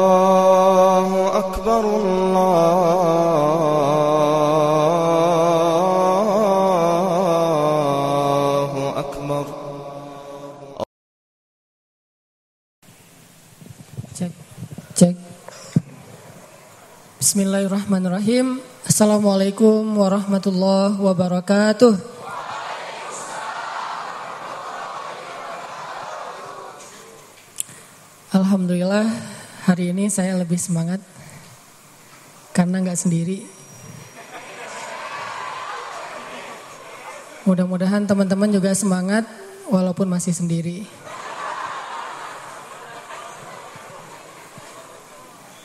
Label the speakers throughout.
Speaker 1: الله أكبر الله أكبر
Speaker 2: Cek, cek. Bismillahirrahmanirrahim. Assalamualaikum warahmatullahi wabarakatuh. Hari ini saya lebih semangat karena nggak sendiri. Mudah-mudahan teman-teman juga semangat walaupun masih sendiri.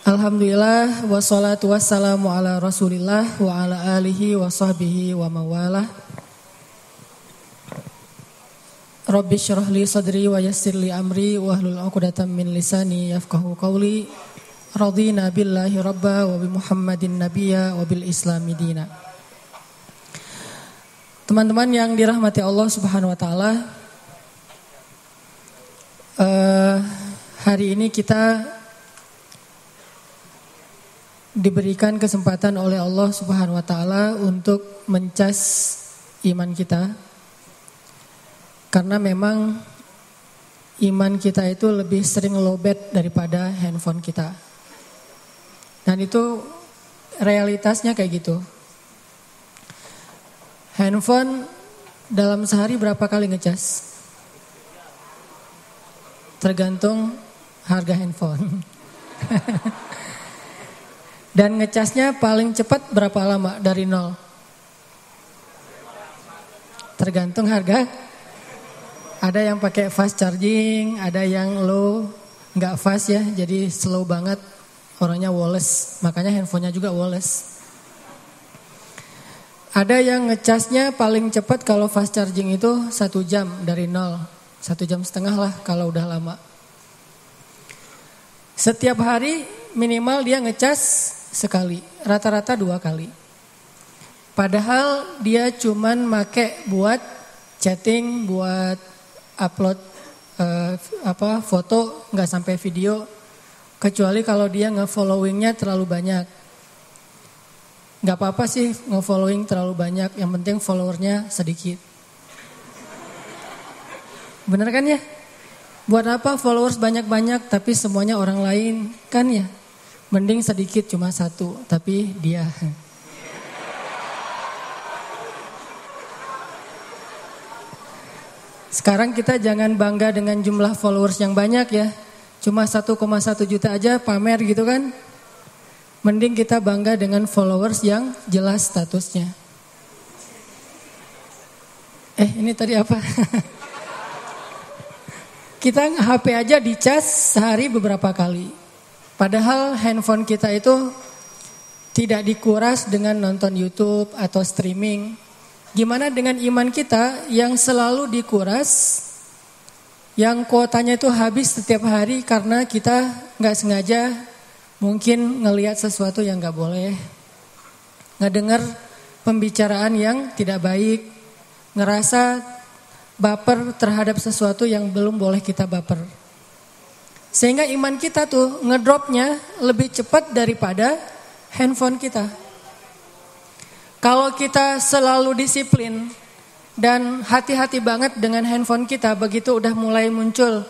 Speaker 2: Alhamdulillah wassalatu wassalamu ala rasulillah wa ala alihi wa sahbihi wa mawalah Rabbi syrah li sadri wa yassir li amri wa hlul uqdatam min lisani yafqahu qawli Radina billahi rabba wa bi muhammadin nabiyya wa bil islami dina Teman-teman yang dirahmati Allah subhanahu wa ta'ala eh, Hari ini kita diberikan kesempatan oleh Allah Subhanahu wa taala untuk mencas iman kita. Karena memang iman kita itu lebih sering lowbat daripada handphone kita. Dan itu realitasnya kayak gitu. Handphone dalam sehari berapa kali ngecas? Tergantung harga handphone. Dan ngecasnya paling cepat berapa lama dari nol? Tergantung harga. Ada yang pakai fast charging, ada yang low, nggak fast ya, jadi slow banget. Orangnya wireless, makanya handphonenya juga wireless. Ada yang ngecasnya paling cepat kalau fast charging itu satu jam dari nol, satu jam setengah lah kalau udah lama. Setiap hari minimal dia ngecas sekali, rata-rata dua kali. Padahal dia cuman make buat chatting, buat upload uh, apa foto, nggak sampai video. Kecuali kalau dia nge-followingnya terlalu banyak. Nggak apa-apa sih nge-following terlalu banyak, yang penting followernya sedikit. Bener kan ya? Buat apa followers banyak-banyak tapi semuanya orang lain kan ya? Mending sedikit cuma satu, tapi dia. Sekarang kita jangan bangga dengan jumlah followers yang banyak ya. Cuma 1,1 juta aja pamer gitu kan. Mending kita bangga dengan followers yang jelas statusnya. Eh ini tadi apa? kita HP aja dicas sehari beberapa kali. Padahal handphone kita itu tidak dikuras dengan nonton YouTube atau streaming. Gimana dengan iman kita yang selalu dikuras, yang kuotanya itu habis setiap hari karena kita nggak sengaja mungkin ngelihat sesuatu yang nggak boleh, ngedengar pembicaraan yang tidak baik, ngerasa baper terhadap sesuatu yang belum boleh kita baper. Sehingga iman kita tuh ngedropnya lebih cepat daripada handphone kita. Kalau kita selalu disiplin dan hati-hati banget dengan handphone kita begitu udah mulai muncul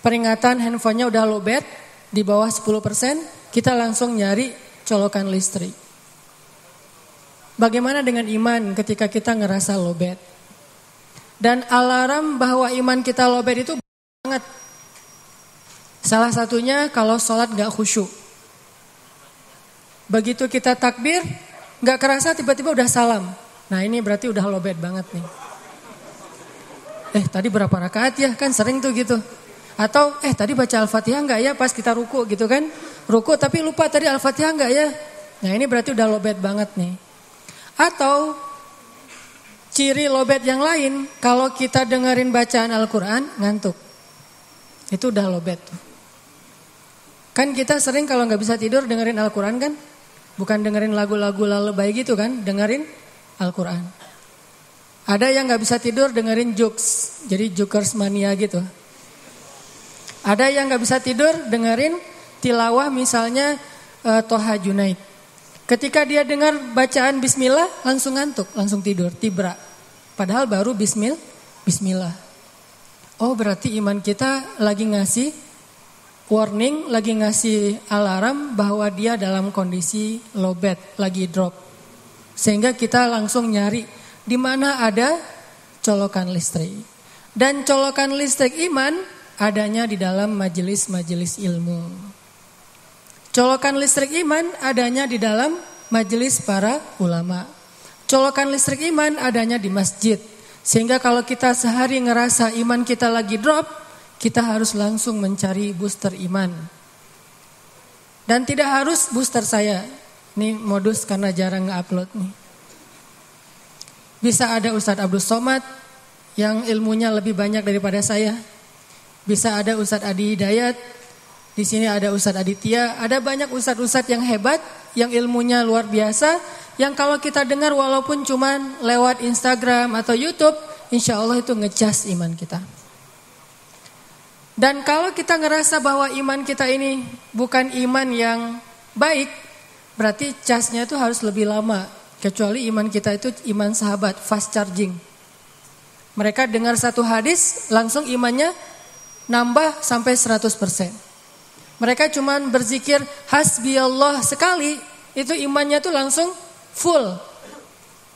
Speaker 2: peringatan handphonenya udah lowbat di bawah 10%, kita langsung nyari colokan listrik. Bagaimana dengan iman ketika kita ngerasa lowbat? Dan alarm bahwa iman kita lowbat itu banget. Salah satunya kalau sholat gak khusyuk. Begitu kita takbir, gak kerasa tiba-tiba udah salam. Nah ini berarti udah lobet banget nih. Eh tadi berapa rakaat ya? Kan sering tuh gitu. Atau eh tadi baca Al-Fatihah enggak ya pas kita ruku gitu kan? Ruku tapi lupa tadi Al-Fatihah enggak ya? Nah ini berarti udah lobet banget nih. Atau ciri lobet yang lain kalau kita dengerin bacaan Al-Quran ngantuk. Itu udah lobet tuh. Kan kita sering kalau nggak bisa tidur dengerin Al-Quran kan? Bukan dengerin lagu-lagu lalebay gitu kan? Dengerin Al-Quran. Ada yang nggak bisa tidur dengerin jokes. Jadi jokers mania gitu. Ada yang nggak bisa tidur dengerin tilawah misalnya uh, Toha Junaid. Ketika dia dengar bacaan Bismillah langsung ngantuk, langsung tidur, tibra. Padahal baru Bismillah. Oh berarti iman kita lagi ngasih warning, lagi ngasih alarm bahwa dia dalam kondisi low bed, lagi drop. Sehingga kita langsung nyari di mana ada colokan listrik. Dan colokan listrik iman adanya di dalam majelis-majelis ilmu. Colokan listrik iman adanya di dalam majelis para ulama. Colokan listrik iman adanya di masjid. Sehingga kalau kita sehari ngerasa iman kita lagi drop, kita harus langsung mencari booster iman. Dan tidak harus booster saya. Ini modus karena jarang nge-upload nih. Bisa ada Ustadz Abdul Somad yang ilmunya lebih banyak daripada saya. Bisa ada Ustadz Adi Hidayat di sini ada Ustadz Aditya, ada banyak ustadz-ustadz yang hebat, yang ilmunya luar biasa, yang kalau kita dengar walaupun cuman lewat Instagram atau YouTube, insya Allah itu ngecas iman kita. Dan kalau kita ngerasa bahwa iman kita ini bukan iman yang baik, berarti casnya itu harus lebih lama. Kecuali iman kita itu iman sahabat, fast charging. Mereka dengar satu hadis, langsung imannya nambah sampai 100%. Mereka cuma berzikir hasbi Allah sekali, itu imannya tuh langsung full.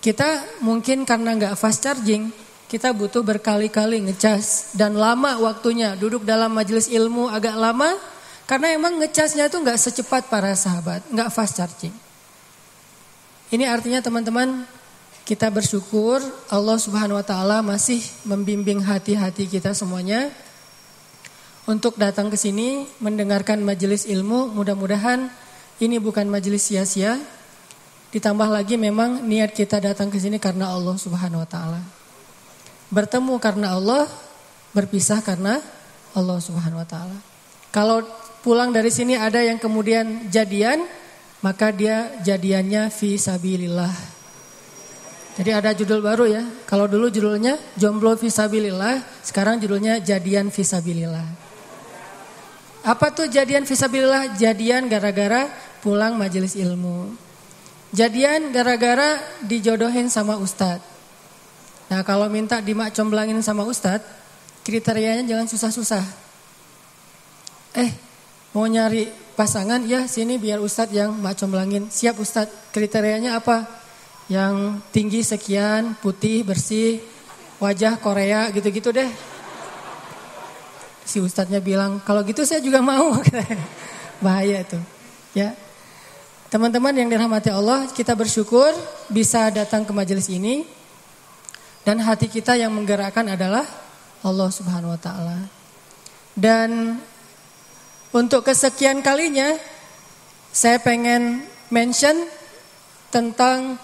Speaker 2: Kita mungkin karena nggak fast charging, kita butuh berkali-kali ngecas dan lama waktunya duduk dalam majelis ilmu agak lama karena emang ngecasnya tuh nggak secepat para sahabat, nggak fast charging. Ini artinya teman-teman kita bersyukur Allah Subhanahu wa taala masih membimbing hati-hati kita semuanya untuk datang ke sini mendengarkan majelis ilmu. Mudah-mudahan ini bukan majelis sia-sia. Ditambah lagi memang niat kita datang ke sini karena Allah Subhanahu wa taala. Bertemu karena Allah, berpisah karena Allah Subhanahu wa taala. Kalau pulang dari sini ada yang kemudian jadian, maka dia jadiannya fi sabilillah. Jadi ada judul baru ya. Kalau dulu judulnya jomblo visabilillah, sekarang judulnya jadian visabilillah. Apa tuh jadian visabilillah? Jadian gara-gara pulang majelis ilmu. Jadian gara-gara dijodohin sama ustadz. Nah kalau minta dimak comblangin sama ustadz, kriterianya jangan susah-susah. Eh mau nyari pasangan? Ya sini biar ustadz yang mak comblangin. Siap ustadz, kriterianya apa? Yang tinggi sekian, putih, bersih, wajah Korea gitu-gitu deh. Si ustadznya bilang kalau gitu saya juga mau. Bahaya itu ya. Teman-teman yang dirahmati Allah kita bersyukur bisa datang ke majelis ini dan hati kita yang menggerakkan adalah Allah Subhanahu Wa Taala dan untuk kesekian kalinya saya pengen mention tentang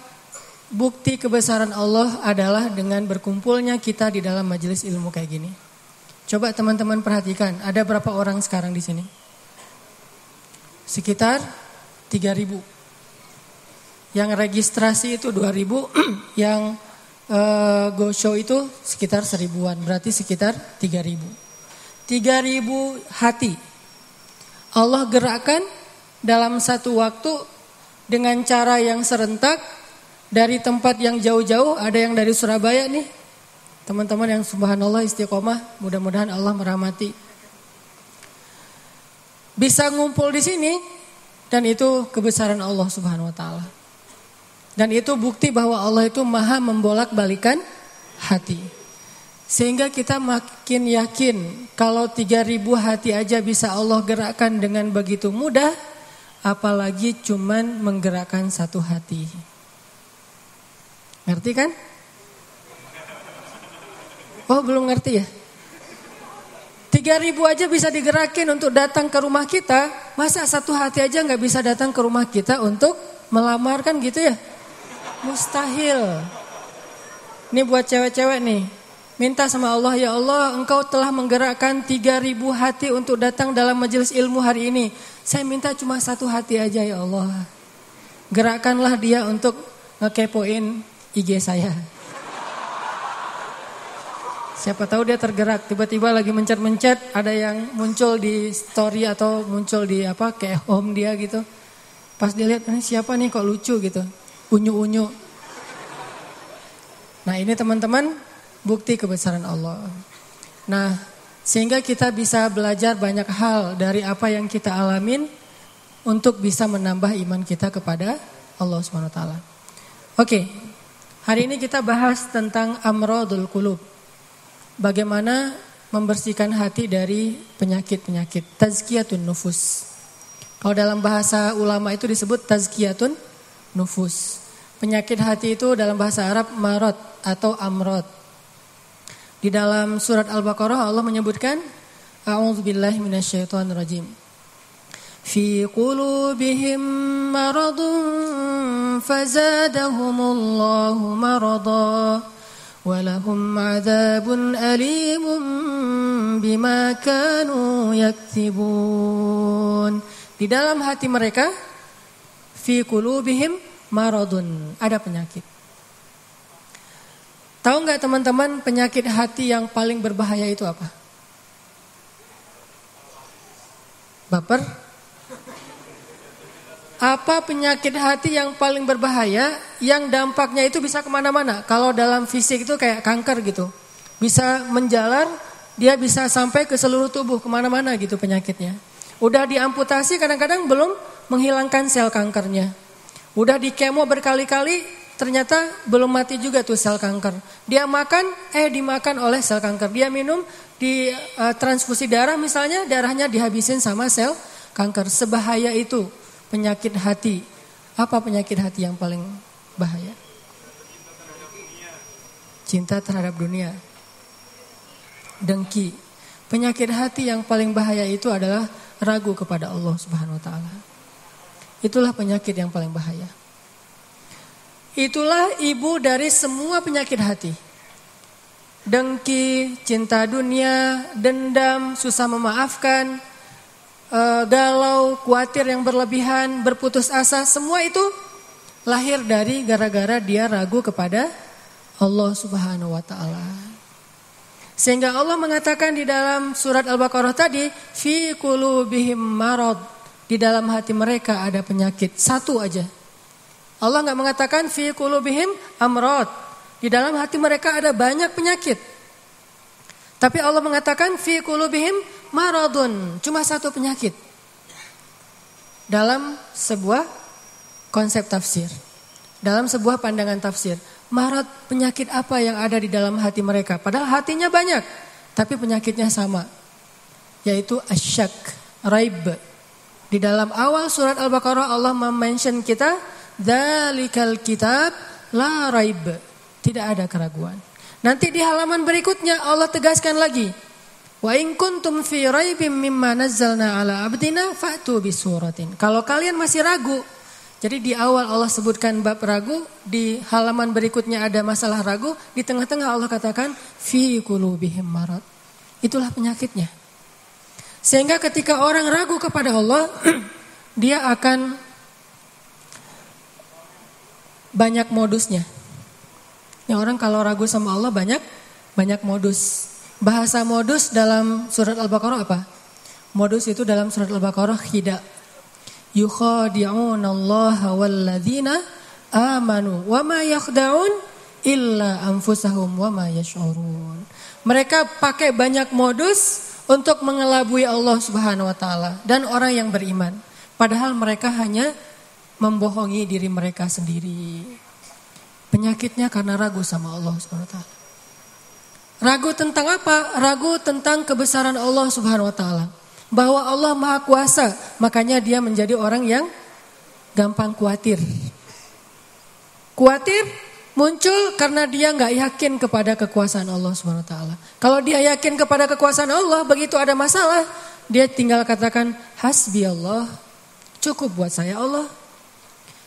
Speaker 2: bukti kebesaran Allah adalah dengan berkumpulnya kita di dalam majelis ilmu kayak gini. Coba teman-teman perhatikan, ada berapa orang sekarang di sini? Sekitar 3000. Yang registrasi itu 2000, yang uh, go show itu sekitar seribuan, berarti sekitar 3000. 3000 hati. Allah gerakkan dalam satu waktu dengan cara yang serentak dari tempat yang jauh-jauh, ada yang dari Surabaya nih, Teman-teman yang subhanallah istiqomah, mudah-mudahan Allah merahmati. Bisa ngumpul di sini dan itu kebesaran Allah Subhanahu wa taala. Dan itu bukti bahwa Allah itu maha membolak-balikan hati. Sehingga kita makin yakin kalau 3000 hati aja bisa Allah gerakkan dengan begitu mudah, apalagi cuman menggerakkan satu hati. Ngerti kan? Oh belum ngerti ya? Tiga ribu aja bisa digerakin untuk datang ke rumah kita. Masa satu hati aja nggak bisa datang ke rumah kita untuk melamar kan gitu ya? Mustahil. Ini buat cewek-cewek nih. Minta sama Allah, ya Allah engkau telah menggerakkan tiga ribu hati untuk datang dalam majelis ilmu hari ini. Saya minta cuma satu hati aja ya Allah. Gerakkanlah dia untuk ngekepoin IG saya. Siapa tahu dia tergerak, tiba-tiba lagi mencet-mencet, ada yang muncul di story atau muncul di apa kayak home dia gitu. Pas dia lihat, ini siapa nih kok lucu gitu, unyu-unyu. Nah ini teman-teman bukti kebesaran Allah. Nah sehingga kita bisa belajar banyak hal dari apa yang kita alamin untuk bisa menambah iman kita kepada Allah SWT. Oke, hari ini kita bahas tentang amrodul kulub bagaimana membersihkan hati dari penyakit-penyakit. Tazkiyatun nufus. Kalau dalam bahasa ulama itu disebut tazkiyatun nufus. Penyakit hati itu dalam bahasa Arab marot atau amrot. Di dalam surat Al-Baqarah Allah menyebutkan A'udzubillahi minasyaitonirrajim. Fi qulubihim maradun fazadahumullahu marada wa lahum 'adzabun alimun bima kanu yaktibun. Di dalam hati mereka fi qulubihim maradun, ada penyakit. Tahu nggak teman-teman penyakit hati yang paling berbahaya itu apa? Baper? Apa penyakit hati yang paling berbahaya yang dampaknya itu bisa ke mana-mana? Kalau dalam fisik itu kayak kanker gitu. Bisa menjalar, dia bisa sampai ke seluruh tubuh ke mana-mana gitu penyakitnya. Udah diamputasi kadang-kadang belum menghilangkan sel kankernya. Udah di kemo berkali-kali ternyata belum mati juga tuh sel kanker. Dia makan, eh dimakan oleh sel kanker. Dia minum di uh, transfusi darah misalnya, darahnya dihabisin sama sel kanker. Sebahaya itu penyakit hati. Apa penyakit hati yang paling bahaya? Cinta terhadap dunia. Dengki. Penyakit hati yang paling bahaya itu adalah ragu kepada Allah Subhanahu wa taala. Itulah penyakit yang paling bahaya. Itulah ibu dari semua penyakit hati. Dengki, cinta dunia, dendam, susah memaafkan, uh, galau, khawatir yang berlebihan, berputus asa, semua itu lahir dari gara-gara dia ragu kepada Allah Subhanahu wa taala. Sehingga Allah mengatakan di dalam surat Al-Baqarah tadi, fi qulubihim marad. Di dalam hati mereka ada penyakit, satu aja. Allah nggak mengatakan fi qulubihim amrad. Di dalam hati mereka ada banyak penyakit. Tapi Allah mengatakan fi qulubihim maradun, cuma satu penyakit. Dalam sebuah konsep tafsir. Dalam sebuah pandangan tafsir. Marad penyakit apa yang ada di dalam hati mereka? Padahal hatinya banyak, tapi penyakitnya sama. Yaitu asyak, raib. Di dalam awal surat Al-Baqarah Allah mention kita, Dalikal kitab la raib. Tidak ada keraguan. Nanti di halaman berikutnya Allah tegaskan lagi, Wa in kuntum fi raibim mimma nazzalna ala abdina fa'tu bisuratin. Kalau kalian masih ragu, jadi di awal Allah sebutkan bab ragu, di halaman berikutnya ada masalah ragu, di tengah-tengah Allah katakan fi qulubihim marad. Itulah penyakitnya. Sehingga ketika orang ragu kepada Allah, dia akan banyak modusnya. Ya orang kalau ragu sama Allah banyak banyak modus. Bahasa modus dalam surat Al-Baqarah apa? Modus itu dalam surat Al-Baqarah khida. Yukhadi'un Allah walladzina amanu wa ma yakhda'un illa anfusahum wa ma yash'urun. Mereka pakai banyak modus untuk mengelabui Allah Subhanahu wa taala dan orang yang beriman. Padahal mereka hanya membohongi diri mereka sendiri. Penyakitnya karena ragu sama Allah Subhanahu wa taala. Ragu tentang apa? Ragu tentang kebesaran Allah Subhanahu wa taala. Bahwa Allah Maha Kuasa, makanya dia menjadi orang yang gampang khawatir. Khawatir muncul karena dia nggak yakin kepada kekuasaan Allah Subhanahu taala. Kalau dia yakin kepada kekuasaan Allah, begitu ada masalah, dia tinggal katakan hasbi Allah, cukup buat saya Allah.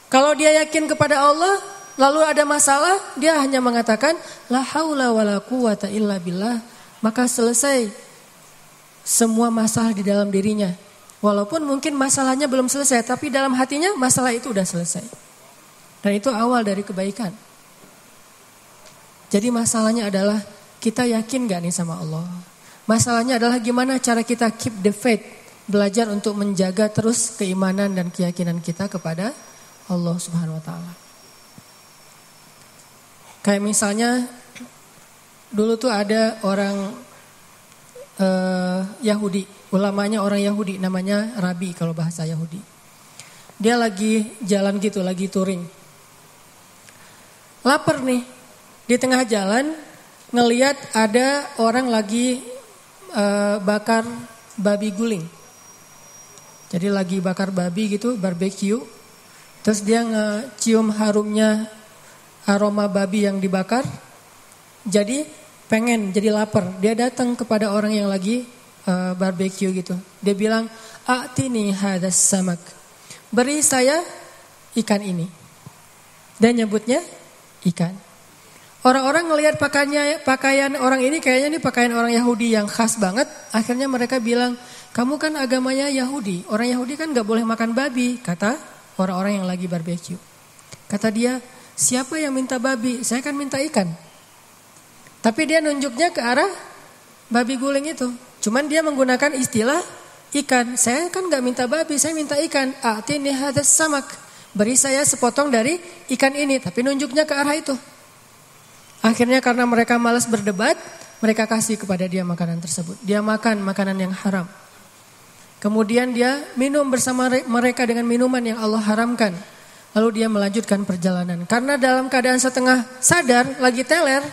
Speaker 2: Kalau dia yakin kepada Allah, lalu ada masalah, dia hanya mengatakan la haula wala quwata illa billah, maka selesai semua masalah di dalam dirinya. Walaupun mungkin masalahnya belum selesai, tapi dalam hatinya masalah itu sudah selesai. Dan itu awal dari kebaikan. Jadi masalahnya adalah kita yakin gak nih sama Allah? Masalahnya adalah gimana cara kita keep the faith, belajar untuk menjaga terus keimanan dan keyakinan kita kepada Allah Subhanahu wa taala. Kayak misalnya dulu tuh ada orang uh, Yahudi, ulamanya orang Yahudi namanya Rabi kalau bahasa Yahudi. Dia lagi jalan gitu, lagi touring. Lapar nih. Di tengah jalan ngeliat ada orang lagi uh, bakar babi guling. Jadi lagi bakar babi gitu, barbecue. Terus dia ngecium harumnya aroma babi yang dibakar. Jadi pengen, jadi lapar. Dia datang kepada orang yang lagi uh, barbecue gitu. Dia bilang, "Atini hadas samak." Beri saya ikan ini. Dan nyebutnya ikan. Orang-orang ngelihat pakaiannya, pakaian orang ini kayaknya ini pakaian orang Yahudi yang khas banget. Akhirnya mereka bilang, kamu kan agamanya Yahudi. Orang Yahudi kan gak boleh makan babi, kata orang-orang yang lagi barbeque. Kata dia, siapa yang minta babi? Saya kan minta ikan. Tapi dia nunjuknya ke arah babi guling itu. Cuman dia menggunakan istilah ikan. Saya kan gak minta babi, saya minta ikan. Atini hadas samak. Beri saya sepotong dari ikan ini. Tapi nunjuknya ke arah itu. Akhirnya karena mereka malas berdebat, mereka kasih kepada dia makanan tersebut. Dia makan makanan yang haram. Kemudian dia minum bersama mereka dengan minuman yang Allah haramkan. Lalu dia melanjutkan perjalanan. Karena dalam keadaan setengah sadar, lagi teler,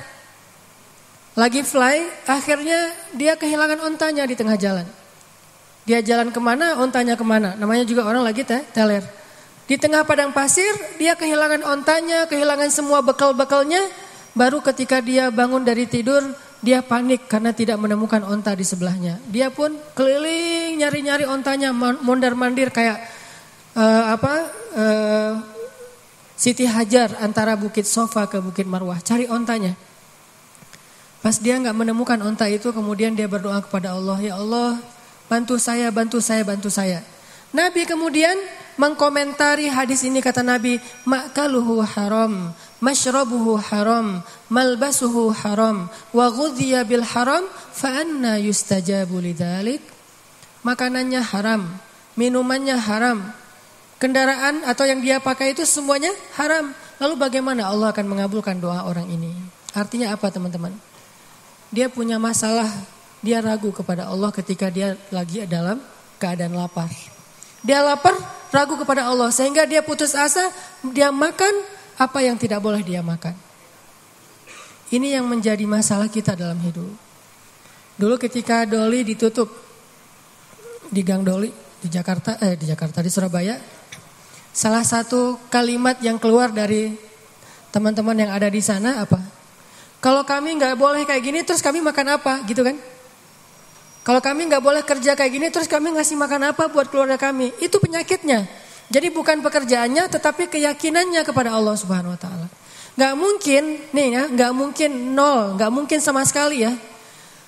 Speaker 2: lagi fly, akhirnya dia kehilangan ontanya di tengah jalan. Dia jalan ke mana, ontanya ke mana. Namanya juga orang lagi te teler. Di tengah padang pasir, dia kehilangan ontanya, kehilangan semua bekal-bekalnya, Baru ketika dia bangun dari tidur, dia panik karena tidak menemukan onta di sebelahnya. Dia pun keliling nyari-nyari ontanya, mondar-mandir kayak uh, apa? Uh, Siti Hajar antara Bukit Sofa ke Bukit Marwah, cari ontanya. Pas dia nggak menemukan onta itu, kemudian dia berdoa kepada Allah, ya Allah, bantu saya, bantu saya, bantu saya. Nabi kemudian mengkomentari hadis ini kata Nabi, makaluhu haram, mashrabuhu haram, malbasuhu haram, wa ghudhiya bil haram, fa anna yustajabu lidzalik. Makanannya haram, minumannya haram, kendaraan atau yang dia pakai itu semuanya haram. Lalu bagaimana Allah akan mengabulkan doa orang ini? Artinya apa teman-teman? Dia punya masalah, dia ragu kepada Allah ketika dia lagi dalam keadaan lapar. Dia lapar, ragu kepada Allah sehingga dia putus asa, dia makan apa yang tidak boleh dia makan. Ini yang menjadi masalah kita dalam hidup. Dulu ketika Doli ditutup di Gang Doli di Jakarta, eh di Jakarta di Surabaya, salah satu kalimat yang keluar dari teman-teman yang ada di sana apa? Kalau kami nggak boleh kayak gini, terus kami makan apa, gitu kan? Kalau kami nggak boleh kerja kayak gini, terus kami ngasih makan apa buat keluarga kami? Itu penyakitnya. Jadi bukan pekerjaannya tetapi keyakinannya kepada Allah Subhanahu wa taala. Gak mungkin nih ya, gak mungkin nol, gak mungkin sama sekali ya.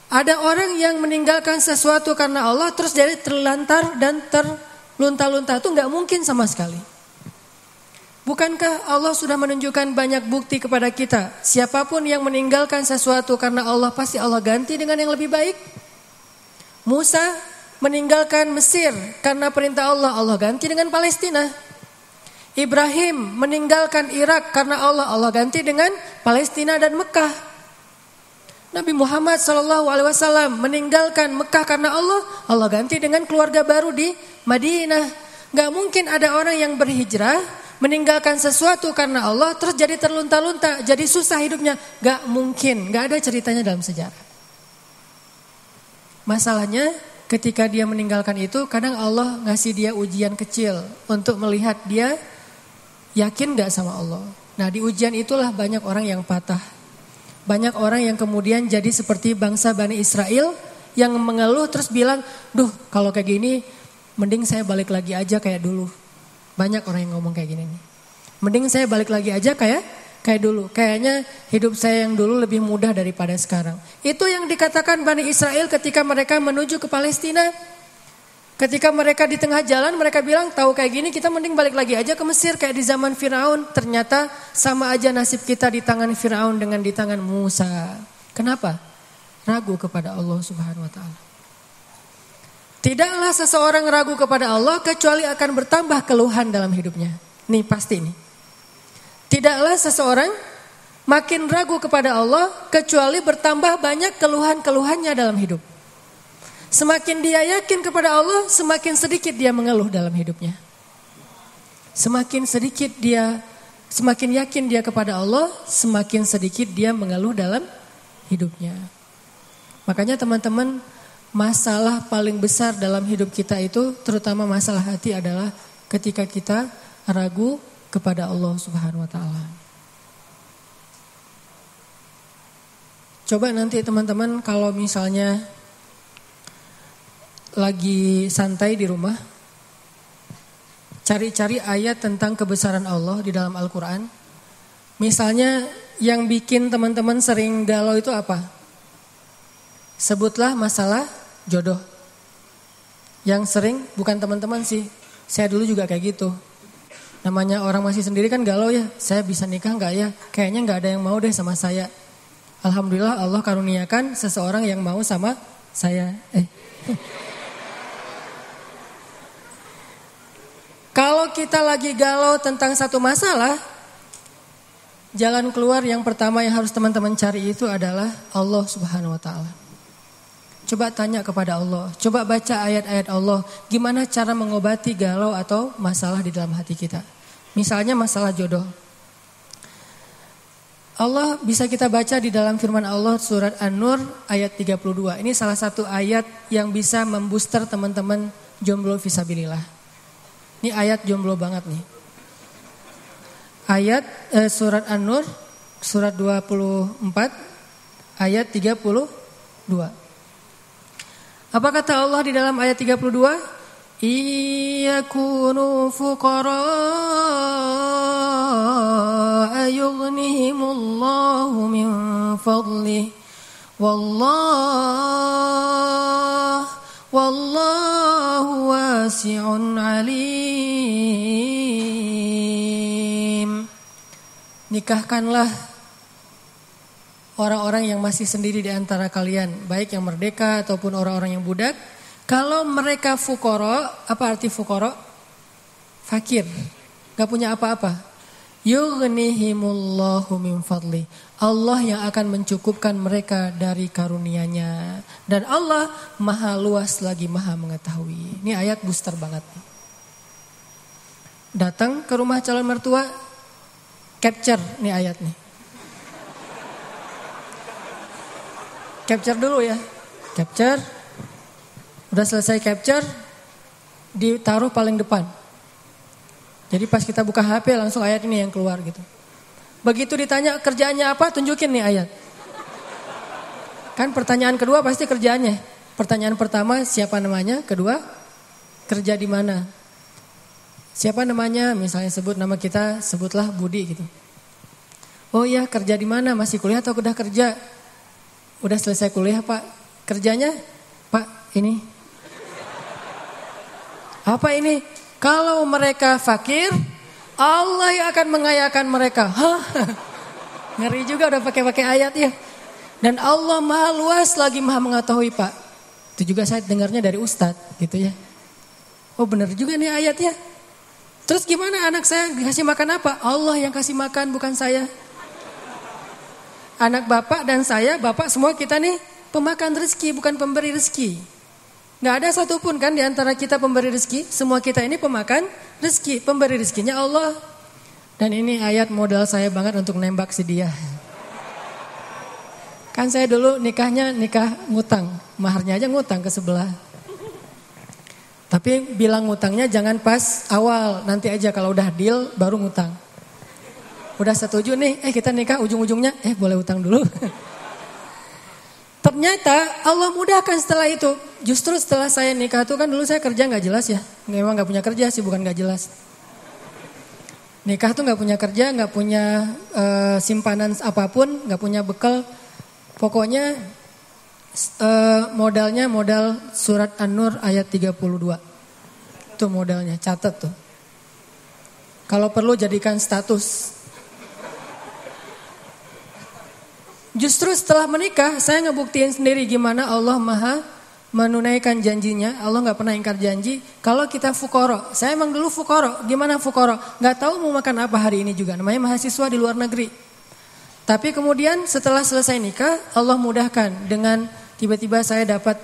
Speaker 2: Ada orang yang meninggalkan sesuatu karena Allah terus jadi terlantar dan terlunta-lunta itu gak mungkin sama sekali. Bukankah Allah sudah menunjukkan banyak bukti kepada kita? Siapa pun yang meninggalkan sesuatu karena Allah pasti Allah ganti dengan yang lebih baik. Musa meninggalkan Mesir karena perintah Allah, Allah ganti dengan Palestina. Ibrahim meninggalkan Irak karena Allah, Allah ganti dengan Palestina dan Mekah. Nabi Muhammad SAW meninggalkan Mekah karena Allah, Allah ganti dengan keluarga baru di Madinah. Gak mungkin ada orang yang berhijrah meninggalkan sesuatu karena Allah terus jadi terlunta-lunta, jadi susah hidupnya. Gak mungkin, gak ada ceritanya dalam sejarah. Masalahnya ketika dia meninggalkan itu kadang Allah ngasih dia ujian kecil untuk melihat dia yakin gak sama Allah. Nah di ujian itulah banyak orang yang patah. Banyak orang yang kemudian jadi seperti bangsa Bani Israel yang mengeluh terus bilang, duh kalau kayak gini mending saya balik lagi aja kayak dulu. Banyak orang yang ngomong kayak gini nih. Mending saya balik lagi aja kayak kayak dulu. Kayaknya hidup saya yang dulu lebih mudah daripada sekarang. Itu yang dikatakan Bani Israel ketika mereka menuju ke Palestina. Ketika mereka di tengah jalan mereka bilang tahu kayak gini kita mending balik lagi aja ke Mesir kayak di zaman Firaun. Ternyata sama aja nasib kita di tangan Firaun dengan di tangan Musa. Kenapa? ragu kepada Allah Subhanahu wa taala. Tidaklah seseorang ragu kepada Allah kecuali akan bertambah keluhan dalam hidupnya. Nih pasti nih. Tidaklah seseorang makin ragu kepada Allah kecuali bertambah banyak keluhan-keluhannya dalam hidup. Semakin dia yakin kepada Allah, semakin sedikit dia mengeluh dalam hidupnya. Semakin sedikit dia, semakin yakin dia kepada Allah, semakin sedikit dia mengeluh dalam hidupnya. Makanya teman-teman masalah paling besar dalam hidup kita itu terutama masalah hati adalah ketika kita ragu kepada Allah Subhanahu wa taala. Coba nanti teman-teman kalau misalnya lagi santai di rumah cari-cari ayat tentang kebesaran Allah di dalam Al-Qur'an. Misalnya yang bikin teman-teman sering galau itu apa? Sebutlah masalah jodoh. Yang sering bukan teman-teman sih, saya dulu juga kayak gitu. Namanya orang masih sendiri kan galau ya, saya bisa nikah nggak ya? Kayaknya nggak ada yang mau deh sama saya. Alhamdulillah Allah karuniakan seseorang yang mau sama saya. Eh. Kalau kita lagi galau tentang satu masalah, jalan keluar yang pertama yang harus teman-teman cari itu adalah Allah Subhanahu wa taala. Coba tanya kepada Allah, coba baca ayat-ayat Allah, gimana cara mengobati galau atau masalah di dalam hati kita. Misalnya masalah jodoh. Allah bisa kita baca di dalam firman Allah surat An-Nur ayat 32. Ini salah satu ayat yang bisa membooster teman-teman jomblo visabilillah. Ini ayat jomblo banget nih. Ayat eh, surat An-Nur surat 24 ayat 32. Apa kata Allah di dalam ayat 32? Iyakunu fuqara ayughnihimullahu min fadlih wallah wallahu wasi'un alim Nikahkanlah orang-orang yang masih sendiri di antara kalian, baik yang merdeka ataupun orang-orang yang budak, kalau mereka fukoro, apa arti fukoro? Fakir, gak punya apa-apa. Yughnihimullahu min fadli. Allah yang akan mencukupkan mereka dari karunia-Nya. Dan Allah maha luas lagi maha mengetahui. Ini ayat booster banget. Datang ke rumah calon mertua, capture nih ayat nih. Capture dulu ya. Capture. Udah selesai capture, ditaruh paling depan. Jadi pas kita buka HP langsung ayat ini yang keluar gitu. Begitu ditanya kerjaannya apa, tunjukin nih ayat. Kan pertanyaan kedua pasti kerjaannya. Pertanyaan pertama siapa namanya, kedua kerja di mana. Siapa namanya, misalnya sebut nama kita, sebutlah Budi gitu. Oh iya kerja di mana, masih kuliah atau udah kerja? Udah selesai kuliah pak, kerjanya pak ini. Apa ini? Kalau mereka fakir, Allah yang akan mengayakan mereka. Hah? Ngeri juga udah pakai-pakai ayat ya. Dan Allah maha luas lagi maha mengetahui pak. Itu juga saya dengarnya dari ustadz gitu ya. Oh benar juga nih ayat ya. Terus gimana anak saya dikasih makan apa? Allah yang kasih makan bukan saya anak bapak dan saya, bapak semua kita nih pemakan rezeki bukan pemberi rezeki. Nggak ada satupun kan di antara kita pemberi rezeki, semua kita ini pemakan rezeki, pemberi rezekinya Allah. Dan ini ayat modal saya banget untuk nembak si dia. Kan saya dulu nikahnya nikah ngutang, maharnya aja ngutang ke sebelah. Tapi bilang ngutangnya jangan pas awal, nanti aja kalau udah deal baru ngutang. Udah setuju nih, eh kita nikah ujung-ujungnya, eh boleh utang dulu. Ternyata Allah mudahkan setelah itu. Justru setelah saya nikah tuh kan dulu saya kerja nggak jelas ya. Memang nggak punya kerja sih, bukan nggak jelas. Nikah tuh nggak punya kerja, nggak punya uh, simpanan apa pun, nggak punya bekal. Pokoknya uh, modalnya modal surat An-Nur ayat 32. Itu modalnya, catat tuh. Kalau perlu jadikan status. Justru setelah menikah saya ngebuktiin sendiri gimana Allah Maha menunaikan janjinya. Allah nggak pernah ingkar janji. Kalau kita fukoro, saya emang dulu fukoro. Gimana fukoro? Nggak tahu mau makan apa hari ini juga. Namanya mahasiswa di luar negeri. Tapi kemudian setelah selesai nikah, Allah mudahkan dengan tiba-tiba saya dapat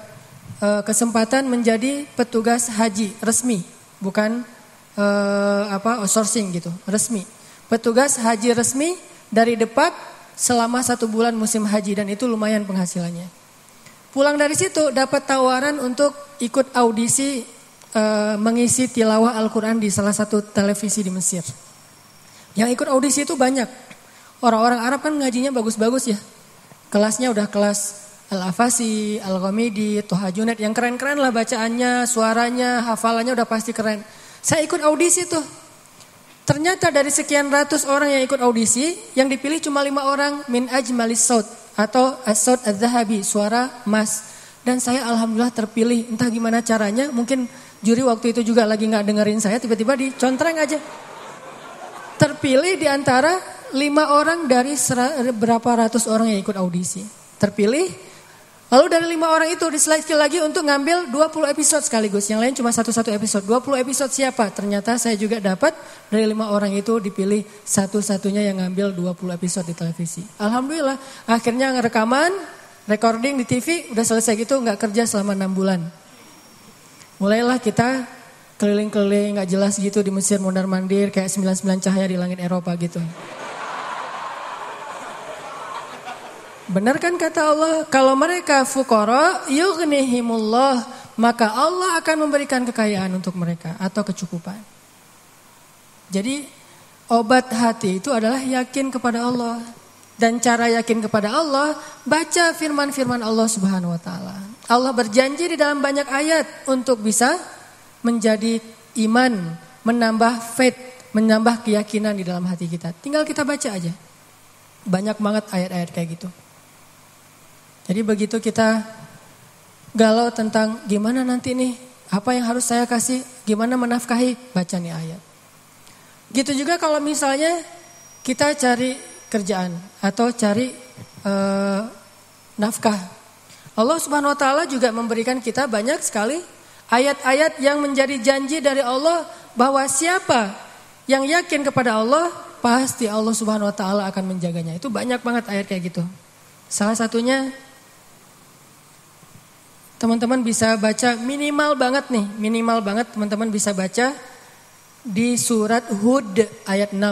Speaker 2: uh, kesempatan menjadi petugas haji resmi, bukan uh, apa outsourcing gitu, resmi. Petugas haji resmi dari Depak selama satu bulan musim haji dan itu lumayan penghasilannya. Pulang dari situ dapat tawaran untuk ikut audisi e, mengisi tilawah Al-Quran di salah satu televisi di Mesir. Yang ikut audisi itu banyak. Orang-orang Arab kan ngajinya bagus-bagus ya. Kelasnya udah kelas Al-Afasi, Al-Ghamidi, Toha Junaid. Yang keren-keren lah bacaannya, suaranya, hafalannya udah pasti keren. Saya ikut audisi tuh. Ternyata dari sekian ratus orang yang ikut audisi, yang dipilih cuma lima orang min ajmalis saut atau asot az-zahabi, suara emas. Dan saya alhamdulillah terpilih, entah gimana caranya, mungkin juri waktu itu juga lagi nggak dengerin saya, tiba-tiba dicontreng aja. Terpilih di antara lima orang dari berapa ratus orang yang ikut audisi. Terpilih Lalu dari lima orang itu diseleksi lagi untuk ngambil 20 episode sekaligus. Yang lain cuma satu-satu episode. 20 episode siapa? Ternyata saya juga dapat dari lima orang itu dipilih satu-satunya yang ngambil 20 episode di televisi. Alhamdulillah akhirnya rekaman, recording di TV udah selesai gitu nggak kerja selama enam bulan. Mulailah kita keliling-keliling nggak jelas gitu di Mesir mondar mandir kayak 99 cahaya di langit Eropa gitu. Benar kan kata Allah, kalau mereka fukara yughnihimullah, maka Allah akan memberikan kekayaan untuk mereka atau kecukupan. Jadi obat hati itu adalah yakin kepada Allah. Dan cara yakin kepada Allah, baca firman-firman Allah Subhanahu wa taala. Allah berjanji di dalam banyak ayat untuk bisa menjadi iman, menambah faith, menambah keyakinan di dalam hati kita. Tinggal kita baca aja. Banyak banget ayat-ayat kayak gitu. Jadi begitu kita galau tentang gimana nanti nih, apa yang harus saya kasih, gimana menafkahi, baca nih ayat. Gitu juga kalau misalnya kita cari kerjaan atau cari uh, nafkah. Allah Subhanahu wa taala juga memberikan kita banyak sekali ayat-ayat yang menjadi janji dari Allah bahwa siapa yang yakin kepada Allah pasti Allah Subhanahu wa taala akan menjaganya. Itu banyak banget ayat kayak gitu. Salah satunya Teman-teman bisa baca minimal banget nih, minimal banget teman-teman bisa baca di surat Hud ayat 6.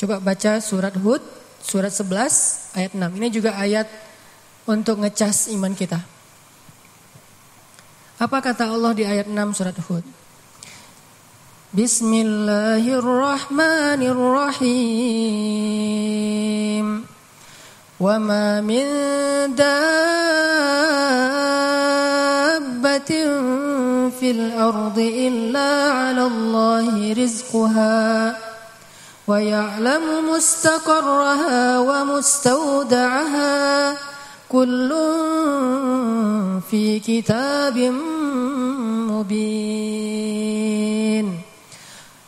Speaker 2: Coba baca surat Hud, surat 11 ayat 6. Ini juga ayat untuk ngecas iman kita. Apa kata Allah di ayat 6 surat Hud? Bismillahirrahmanirrahim. Wa ma min في الأرض إلا على الله رزقها ويعلم مستقرها ومستودعها كل في كتاب مبين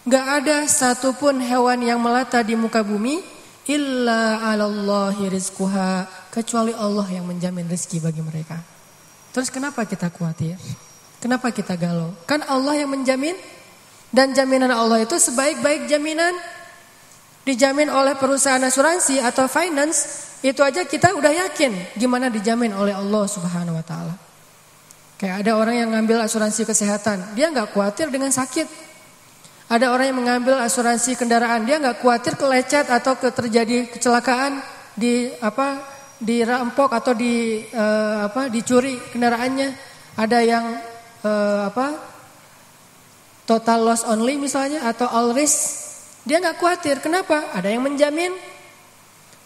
Speaker 2: Gak ada satupun hewan yang melata di muka bumi illa alallahi rizquha kecuali Allah yang menjamin rezeki bagi mereka. Terus kenapa kita khawatir? Kenapa kita galau? Kan Allah yang menjamin dan jaminan Allah itu sebaik-baik jaminan dijamin oleh perusahaan asuransi atau finance itu aja kita udah yakin gimana dijamin oleh Allah Subhanahu wa taala. Kayak ada orang yang ngambil asuransi kesehatan, dia nggak khawatir dengan sakit. Ada orang yang mengambil asuransi kendaraan, dia nggak khawatir kelecet atau terjadi kecelakaan di apa dirampok atau di uh, apa dicuri kendaraannya. Ada yang uh, apa total loss only misalnya atau all risk, dia nggak khawatir. Kenapa? Ada yang menjamin.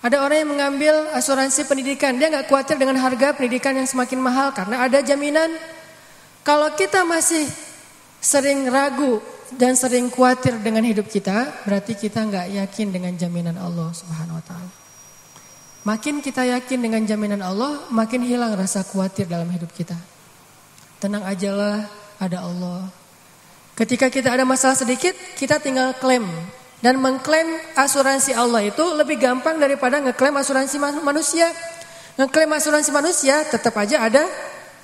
Speaker 2: Ada orang yang mengambil asuransi pendidikan, dia nggak khawatir dengan harga pendidikan yang semakin mahal karena ada jaminan. Kalau kita masih sering ragu dan sering khawatir dengan hidup kita, berarti kita nggak yakin dengan jaminan Allah Subhanahu Wa Taala. Makin kita yakin dengan jaminan Allah, makin hilang rasa khawatir dalam hidup kita. Tenang ajalah, ada Allah. Ketika kita ada masalah sedikit, kita tinggal klaim. Dan mengklaim asuransi Allah itu lebih gampang daripada ngeklaim asuransi manusia. Ngeklaim asuransi manusia tetap aja ada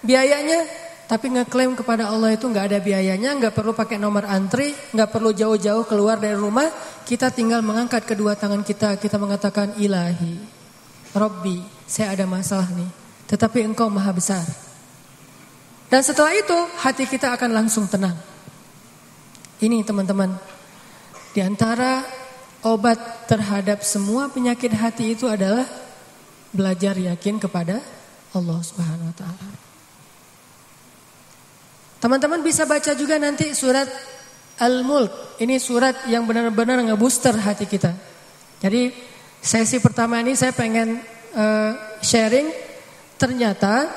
Speaker 2: biayanya. Tapi ngeklaim kepada Allah itu nggak ada biayanya, nggak perlu pakai nomor antri, nggak perlu jauh-jauh keluar dari rumah. Kita tinggal mengangkat kedua tangan kita, kita mengatakan ilahi, Robbi, saya ada masalah nih. Tetapi engkau maha besar. Dan setelah itu hati kita akan langsung tenang. Ini teman-teman, di antara obat terhadap semua penyakit hati itu adalah belajar yakin kepada Allah Subhanahu wa taala. Teman-teman bisa baca juga nanti surat Al-Mulk. Ini surat yang benar-benar ngebooster hati kita. Jadi sesi pertama ini saya pengen uh, sharing ternyata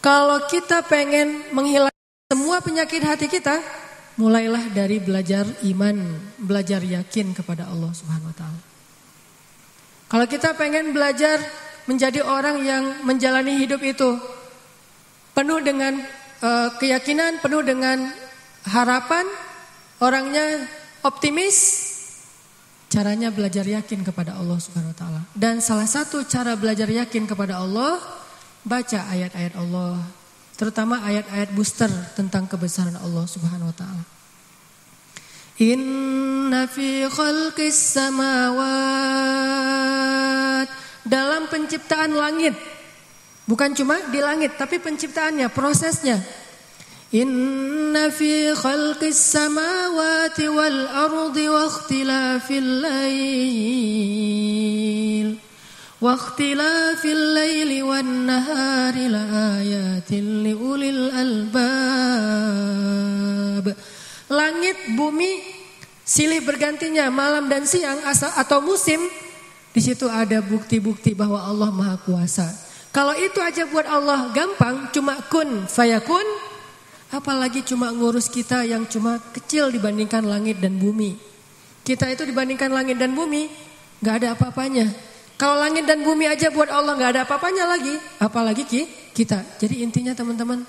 Speaker 2: kalau kita pengen menghilangkan semua penyakit hati kita, mulailah dari belajar iman, belajar yakin kepada Allah Subhanahu wa taala. Kalau kita pengen belajar menjadi orang yang menjalani hidup itu penuh dengan uh, keyakinan, penuh dengan harapan, orangnya optimis, caranya belajar yakin kepada Allah Subhanahu wa taala. Dan salah satu cara belajar yakin kepada Allah baca ayat-ayat Allah, terutama ayat-ayat booster tentang kebesaran Allah Subhanahu wa taala. Inna fi khalqis samawat dalam penciptaan langit. Bukan cuma di langit tapi penciptaannya, prosesnya. Inna fi khalqis samawati wal ardi wa ikhtilafil lail واختلاف الليل والنهار لآيات لأولي الألباب Langit, bumi, silih bergantinya malam dan siang atau musim, di situ ada bukti-bukti bahwa Allah Maha Kuasa. Kalau itu aja buat Allah gampang, cuma kun fayakun, apalagi cuma ngurus kita yang cuma kecil dibandingkan langit dan bumi. Kita itu dibandingkan langit dan bumi, gak ada apa-apanya. Kalau langit dan bumi aja buat Allah nggak ada apa-apanya lagi, apalagi kita. Jadi intinya teman-teman,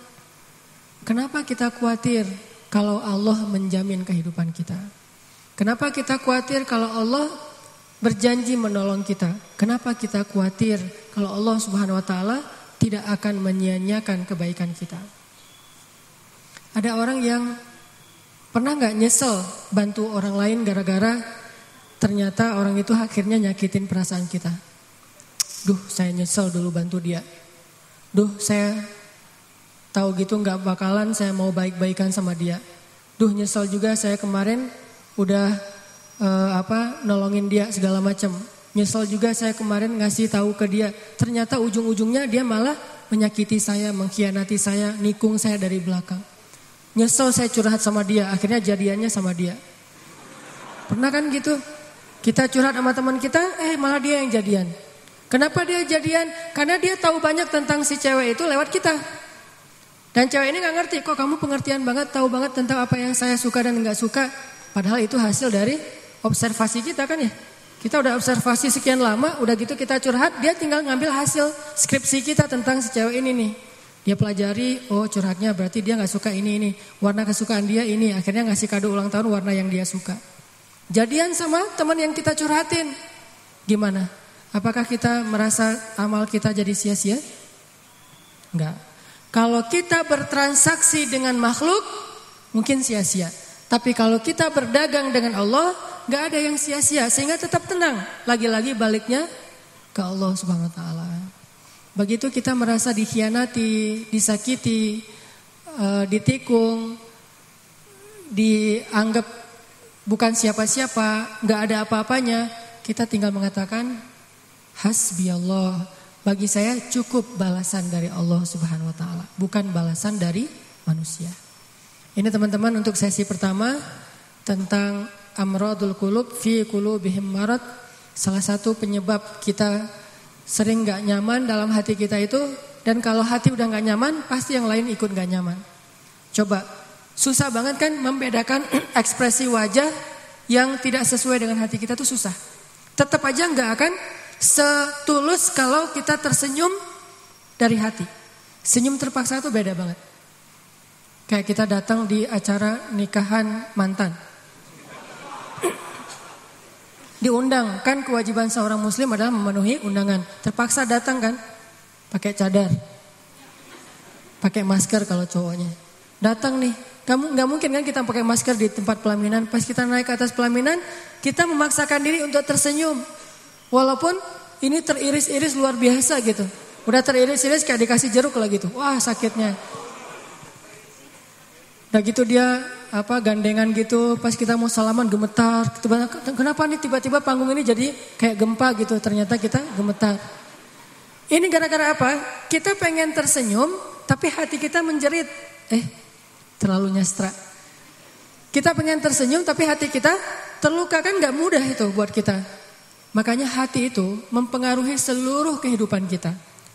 Speaker 2: kenapa kita khawatir kalau Allah menjamin kehidupan kita? Kenapa kita khawatir kalau Allah berjanji menolong kita? Kenapa kita khawatir kalau Allah Subhanahu wa taala tidak akan menyia-nyiakan kebaikan kita? Ada orang yang pernah nggak nyesel bantu orang lain gara-gara Ternyata orang itu akhirnya nyakitin perasaan kita. Duh, saya nyesel dulu bantu dia. Duh, saya tahu gitu nggak bakalan saya mau baik-baikan sama dia. Duh, nyesel juga saya kemarin udah uh, apa nolongin dia segala macam. Nyesel juga saya kemarin ngasih tahu ke dia. Ternyata ujung-ujungnya dia malah menyakiti saya, mengkhianati saya, nikung saya dari belakang. Nyesel saya curhat sama dia, akhirnya jadiannya sama dia. Pernah kan gitu? Kita curhat sama teman kita, eh malah dia yang jadian. Kenapa dia jadian? Karena dia tahu banyak tentang si cewek itu lewat kita. Dan cewek ini nggak ngerti, kok kamu pengertian banget, tahu banget tentang apa yang saya suka dan nggak suka. Padahal itu hasil dari observasi kita kan ya. Kita udah observasi sekian lama, udah gitu kita curhat, dia tinggal ngambil hasil skripsi kita tentang si cewek ini nih. Dia pelajari, oh curhatnya berarti dia nggak suka ini ini, warna kesukaan dia ini, akhirnya ngasih kado ulang tahun warna yang dia suka. Jadian sama teman yang kita curhatin. Gimana? Apakah kita merasa amal kita jadi sia-sia? Enggak. Kalau kita bertransaksi dengan makhluk, mungkin sia-sia. Tapi kalau kita berdagang dengan Allah, enggak ada yang sia-sia sehingga tetap tenang. Lagi-lagi baliknya ke Allah Subhanahu wa taala. Begitu kita merasa dikhianati, disakiti, uh, ditikung, dianggap bukan siapa-siapa, nggak ada apa-apanya, kita tinggal mengatakan hasbi Allah. Bagi saya cukup balasan dari Allah Subhanahu wa taala, bukan balasan dari manusia. Ini teman-teman untuk sesi pertama tentang amradul kulub fi kulubihim marad. Salah satu penyebab kita sering nggak nyaman dalam hati kita itu dan kalau hati udah nggak nyaman pasti yang lain ikut nggak nyaman. Coba Susah banget kan membedakan ekspresi wajah yang tidak sesuai dengan hati kita tuh susah. Tetap aja nggak akan setulus kalau kita tersenyum dari hati. Senyum terpaksa itu beda banget. Kayak kita datang di acara nikahan mantan. diundang. Kan kewajiban seorang muslim adalah memenuhi undangan. Terpaksa datang kan? Pakai cadar. Pakai masker kalau cowoknya. Datang nih. Kamu nggak mungkin kan kita pakai masker di tempat pelaminan. Pas kita naik ke atas pelaminan, kita memaksakan diri untuk tersenyum. Walaupun ini teriris-iris luar biasa gitu. Udah teriris-iris kayak dikasih jeruk lagi tuh. Wah sakitnya. Udah gitu dia apa gandengan gitu pas kita mau salaman gemetar. Kenapa nih tiba-tiba panggung ini jadi kayak gempa gitu. Ternyata kita gemetar. Ini gara-gara apa? Kita pengen tersenyum tapi hati kita menjerit. Eh terlalu nyastra. Kita pengen tersenyum tapi hati kita terluka kan gak mudah itu buat kita. Makanya hati itu mempengaruhi seluruh kehidupan kita.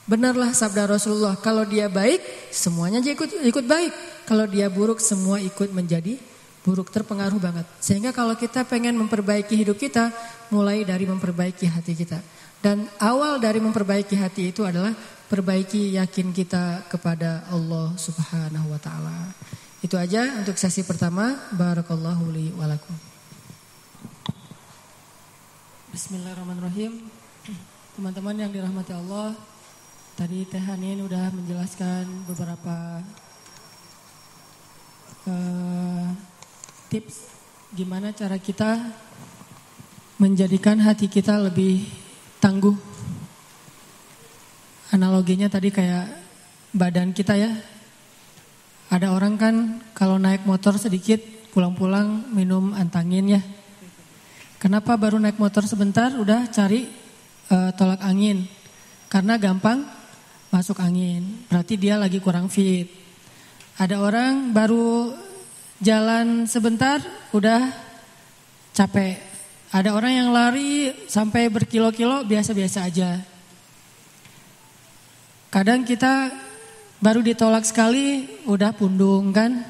Speaker 2: Benarlah sabda Rasulullah, kalau dia baik, semuanya ikut ikut baik. Kalau dia buruk, semua ikut menjadi buruk, terpengaruh banget. Sehingga kalau kita pengen memperbaiki hidup kita, mulai dari memperbaiki hati kita. Dan awal dari memperbaiki hati itu adalah perbaiki yakin kita kepada Allah Subhanahu wa taala. Itu aja untuk sesi pertama. Barakallahu li walakum. Bismillahirrahmanirrahim. Teman-teman yang dirahmati Allah, Tadi Teh Hanin udah menjelaskan beberapa uh, tips gimana cara kita menjadikan hati kita lebih tangguh. Analoginya tadi kayak badan kita ya. Ada orang kan kalau naik motor sedikit pulang-pulang minum antangin ya. Kenapa baru naik motor sebentar udah cari uh, tolak angin? Karena gampang masuk angin. Berarti dia lagi kurang fit. Ada orang baru jalan sebentar udah capek. Ada orang yang lari sampai berkilo-kilo biasa-biasa aja. Kadang kita baru ditolak sekali udah pundung kan.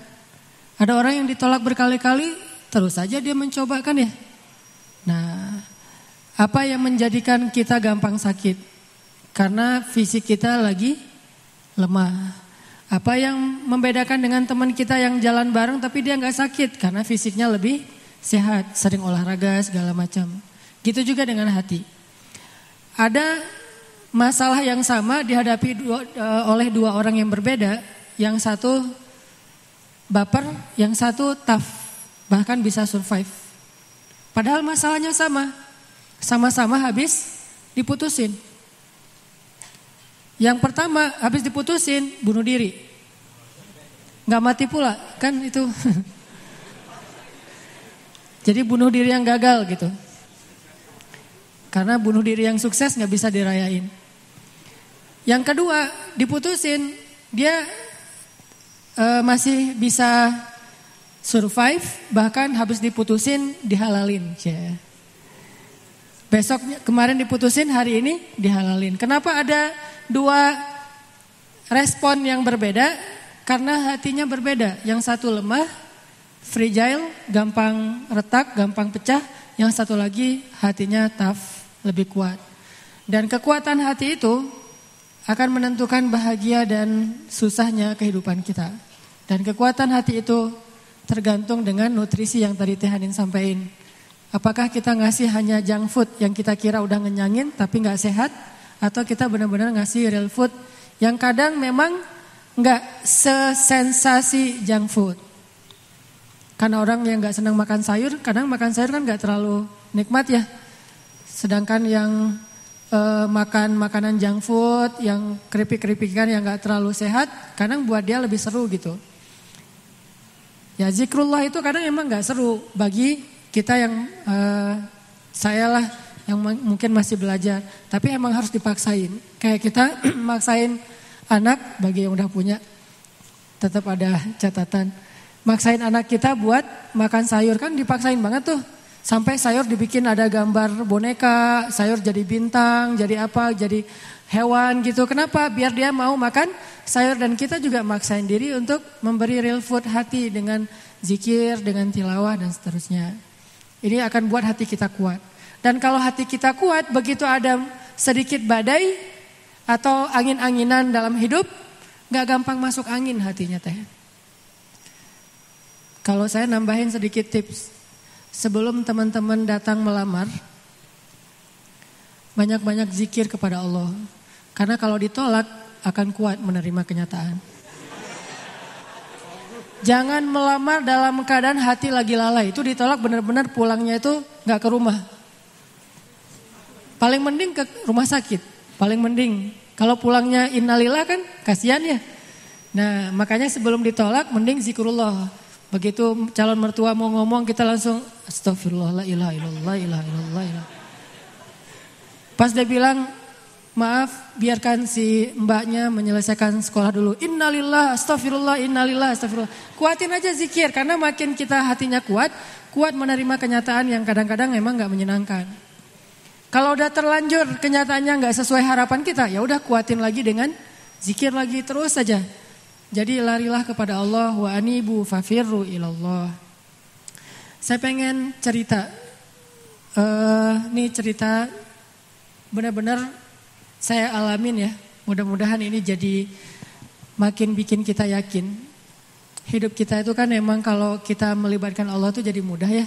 Speaker 2: Ada orang yang ditolak berkali-kali terus saja dia mencoba kan ya. Nah, apa yang menjadikan kita gampang sakit? Karena fisik kita lagi lemah. Apa yang membedakan dengan teman kita yang jalan bareng tapi dia nggak sakit karena fisiknya lebih sehat, sering olahraga segala macam. Gitu juga dengan hati. Ada masalah yang sama dihadapi dua, uh, oleh dua orang yang berbeda. Yang satu baper, yang satu tough, bahkan bisa survive. Padahal masalahnya sama, sama-sama habis diputusin. Yang pertama habis diputusin bunuh diri. Gak mati pula kan itu. Jadi bunuh diri yang gagal gitu. Karena bunuh diri yang sukses gak bisa dirayain. Yang kedua diputusin dia uh, masih bisa survive bahkan habis diputusin dihalalin. Besok kemarin diputusin hari ini dihalalin. Kenapa ada dua respon yang berbeda karena hatinya berbeda. Yang satu lemah, fragile, gampang retak, gampang pecah. Yang satu lagi hatinya tough, lebih kuat. Dan kekuatan hati itu akan menentukan bahagia dan susahnya kehidupan kita. Dan kekuatan hati itu tergantung dengan nutrisi yang tadi Tehanin sampaikan. Apakah kita ngasih hanya junk food yang kita kira udah ngenyangin tapi nggak sehat atau kita benar-benar ngasih real food yang kadang memang nggak sesensasi junk food. Karena orang yang nggak senang makan sayur, kadang makan sayur kan nggak terlalu nikmat ya. Sedangkan yang uh, makan makanan junk food, yang keripik-keripikan yang nggak terlalu sehat, kadang buat dia lebih seru gitu. Ya zikrullah itu kadang emang nggak seru bagi kita yang uh, saya lah yang mungkin masih belajar, tapi emang harus dipaksain. Kayak kita maksain anak bagi yang udah punya, tetap ada catatan. Maksain anak kita buat makan sayur kan dipaksain banget tuh. Sampai sayur dibikin ada gambar boneka, sayur jadi bintang, jadi apa, jadi hewan gitu. Kenapa? Biar dia mau makan sayur dan kita juga maksain diri untuk memberi real food hati dengan zikir, dengan tilawah dan seterusnya. Ini akan buat hati kita kuat. Dan kalau hati kita kuat, begitu ada sedikit badai atau angin-anginan dalam hidup, gak gampang masuk angin hatinya teh. Kalau saya nambahin sedikit tips, sebelum teman-teman datang melamar, banyak-banyak zikir kepada Allah. Karena kalau ditolak akan kuat menerima kenyataan. Jangan melamar dalam keadaan hati lagi lalai. Itu ditolak benar-benar pulangnya itu nggak ke rumah. Paling mending ke rumah sakit. Paling mending. Kalau pulangnya innalillah kan kasihan ya. Nah makanya sebelum ditolak mending zikrullah. Begitu calon mertua mau ngomong kita langsung astagfirullah la ilaha illallah ilaha illallah. Pas dia bilang maaf biarkan si mbaknya menyelesaikan sekolah dulu. Innalillah, astagfirullah, innalillah, astagfirullah. Kuatin aja zikir karena makin kita hatinya kuat, kuat menerima kenyataan yang kadang-kadang memang nggak menyenangkan. Kalau udah terlanjur kenyataannya nggak sesuai harapan kita, ya udah kuatin lagi dengan zikir lagi terus saja. Jadi larilah kepada Allah wa anibu fafirru ilallah. Saya pengen cerita, uh, ini cerita benar-benar saya alamin ya. Mudah-mudahan ini jadi makin bikin kita yakin. Hidup kita itu kan memang kalau kita melibatkan Allah itu jadi mudah ya.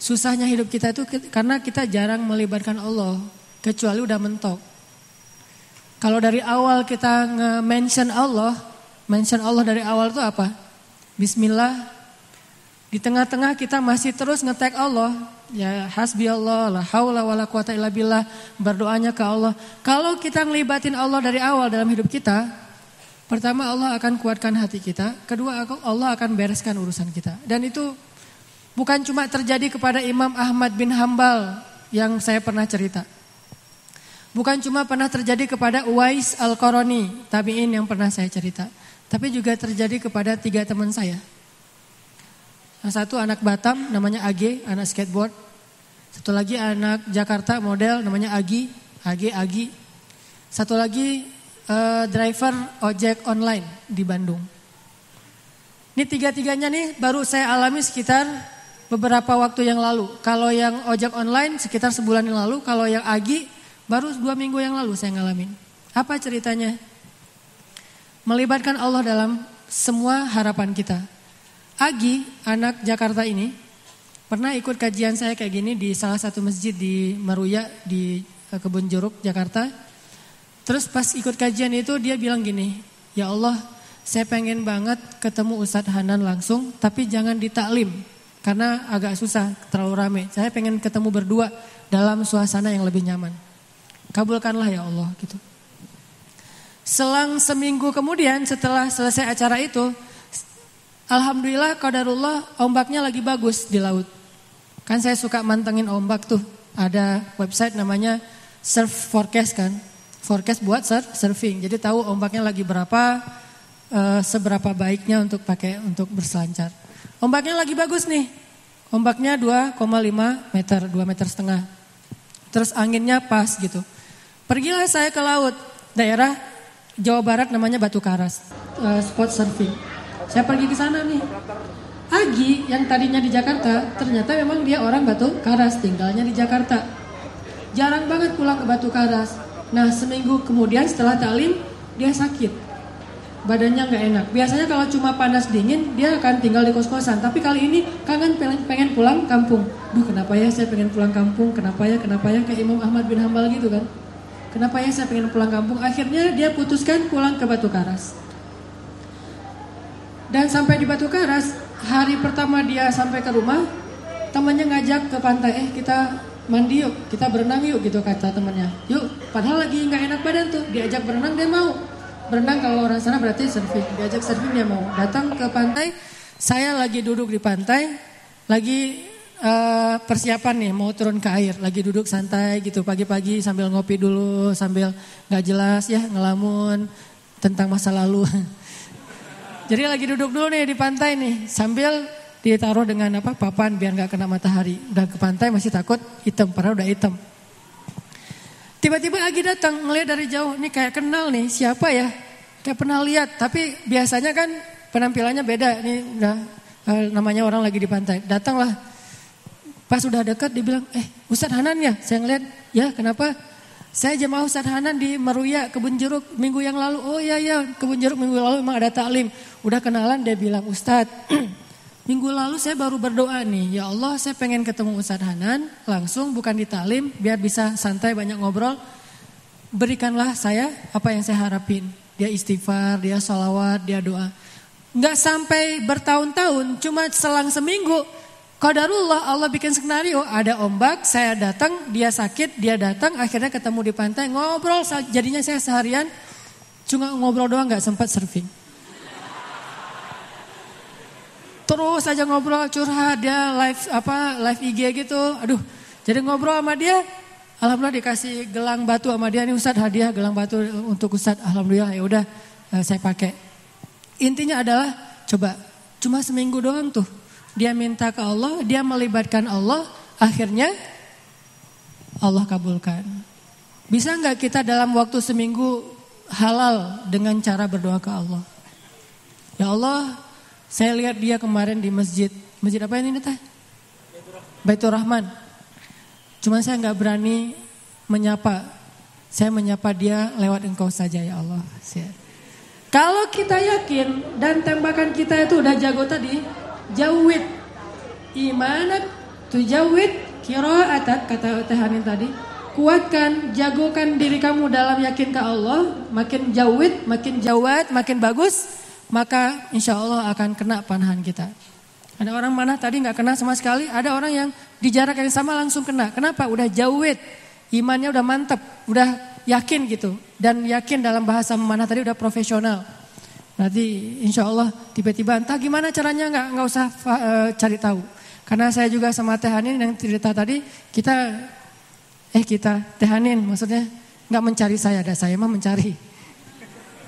Speaker 2: Susahnya hidup kita itu karena kita jarang melibatkan Allah. Kecuali udah mentok. Kalau dari awal kita nge-mention Allah, mention Allah dari awal itu apa? Bismillah. Di tengah-tengah kita masih terus ngetek Allah, Ya hasbi Allah, la haula wala quwata illa billah, berdoanya ke Allah. Kalau kita ngelibatin Allah dari awal dalam hidup kita, pertama Allah akan kuatkan hati kita, kedua Allah akan bereskan urusan kita. Dan itu bukan cuma terjadi kepada Imam Ahmad bin Hambal yang saya pernah cerita. Bukan cuma pernah terjadi kepada Uwais Al-Qarani, tabi'in yang pernah saya cerita. Tapi juga terjadi kepada tiga teman saya. Yang satu anak Batam namanya Ag, anak skateboard. Satu lagi anak Jakarta model namanya Agi, Ag Agi. Satu lagi uh, driver ojek online di Bandung. Ini tiga-tiganya nih baru saya alami sekitar beberapa waktu yang lalu. Kalau yang ojek online sekitar sebulan yang lalu, kalau yang Agi baru dua minggu yang lalu saya ngalamin. Apa ceritanya? Melibatkan Allah dalam semua harapan kita. Agi, anak Jakarta ini, pernah ikut kajian saya kayak gini di salah satu masjid di Maruya di eh, Kebun Jeruk, Jakarta. Terus pas ikut kajian itu dia bilang gini, ya Allah saya pengen banget ketemu Ustadz Hanan langsung, tapi jangan ditaklim karena agak susah, terlalu rame. Saya pengen ketemu berdua dalam suasana yang lebih nyaman. Kabulkanlah ya Allah gitu. Selang seminggu kemudian setelah selesai acara itu, Alhamdulillah kadarullah ombaknya lagi bagus di laut. Kan saya suka mantengin ombak tuh. Ada website namanya Surf Forecast kan. Forecast buat surf, surfing. Jadi tahu ombaknya lagi berapa, e, seberapa baiknya untuk pakai untuk berselancar. Ombaknya lagi bagus nih. Ombaknya 2,5 meter, 2 meter setengah. Terus anginnya pas gitu. Pergilah saya ke laut, daerah Jawa Barat namanya Batu Karas, e, spot surfing. Saya pergi ke sana nih. Agi yang tadinya di Jakarta, ternyata memang dia orang Batu Karas, tinggalnya di Jakarta. Jarang banget pulang ke Batu Karas. Nah seminggu kemudian setelah talim, dia sakit. Badannya nggak enak. Biasanya kalau cuma panas dingin, dia akan tinggal di kos-kosan. Tapi kali ini kangen pengen pulang kampung. Duh kenapa ya saya pengen pulang kampung, kenapa ya, kenapa ya, kayak Imam Ahmad bin Hambal gitu kan. Kenapa ya saya pengen pulang kampung? Akhirnya dia putuskan pulang ke Batu Karas. Dan sampai di Batu Karas, hari pertama dia sampai ke rumah, temannya ngajak ke pantai, eh kita mandi yuk, kita berenang yuk gitu kata temannya. Yuk, padahal lagi nggak enak badan tuh, diajak berenang dia mau. Berenang kalau orang sana berarti surfing, diajak surfing dia mau. Datang ke pantai, saya lagi duduk di pantai, lagi uh, persiapan nih mau turun ke air, lagi duduk santai gitu pagi-pagi sambil ngopi dulu, sambil nggak jelas ya ngelamun tentang masa lalu. Jadi lagi duduk dulu nih di pantai nih sambil ditaruh dengan apa papan biar nggak kena matahari. Udah ke pantai masih takut hitam, padahal udah hitam. Tiba-tiba lagi datang ngeliat dari jauh, nih kayak kenal nih siapa ya? Kayak pernah lihat, tapi biasanya kan penampilannya beda. Nih udah eh, namanya orang lagi di pantai. Datanglah, pas udah dekat dibilang, eh Ustadz Hanan ya? Saya ngeliat, ya kenapa? Saya jemaah Ustaz Hanan di Meruya, Kebun Jeruk minggu yang lalu. Oh iya iya, Kebun Jeruk minggu lalu memang ada taklim. Udah kenalan dia bilang, Ustaz, Minggu lalu saya baru berdoa nih, ya Allah saya pengen ketemu Ustadz Hanan, langsung bukan di talim, biar bisa santai banyak ngobrol. Berikanlah saya apa yang saya harapin. Dia istighfar, dia sholawat, dia doa. Nggak sampai bertahun-tahun, cuma selang seminggu. Qadarullah Allah bikin skenario, ada ombak, saya datang, dia sakit, dia datang, akhirnya ketemu di pantai, ngobrol, jadinya saya seharian cuma ngobrol doang nggak sempat surfing. terus aja ngobrol curhat dia live apa live IG gitu. Aduh, jadi ngobrol sama dia. Alhamdulillah dikasih gelang batu sama dia nih Ustadz hadiah gelang batu untuk Ustadz. Alhamdulillah ya udah eh, saya pakai. Intinya adalah coba cuma seminggu doang tuh. Dia minta ke Allah, dia melibatkan Allah, akhirnya Allah kabulkan. Bisa nggak kita dalam waktu seminggu halal dengan cara berdoa ke Allah? Ya Allah, saya lihat dia kemarin di masjid. Masjid apa ini teh? Baitur Rahman. Cuma saya nggak berani menyapa. Saya menyapa dia lewat engkau saja ya Allah. Kalau kita yakin dan tembakan kita itu udah jago tadi, jawid imanak tujawid atat kata Tehanin tadi. Kuatkan, jagokan diri kamu dalam yakin ke Allah, makin jawid, makin jawad, makin bagus maka insya Allah akan kena panahan kita. Ada orang mana tadi nggak kena sama sekali, ada orang yang di jarak yang sama langsung kena. Kenapa? Udah jauh imannya udah mantep, udah yakin gitu. Dan yakin dalam bahasa memanah tadi udah profesional. Nanti insya Allah tiba-tiba entah gimana caranya nggak nggak usah uh, cari tahu. Karena saya juga sama Tehanin yang cerita tadi, kita eh kita Tehanin maksudnya nggak mencari saya, ada saya mah mencari.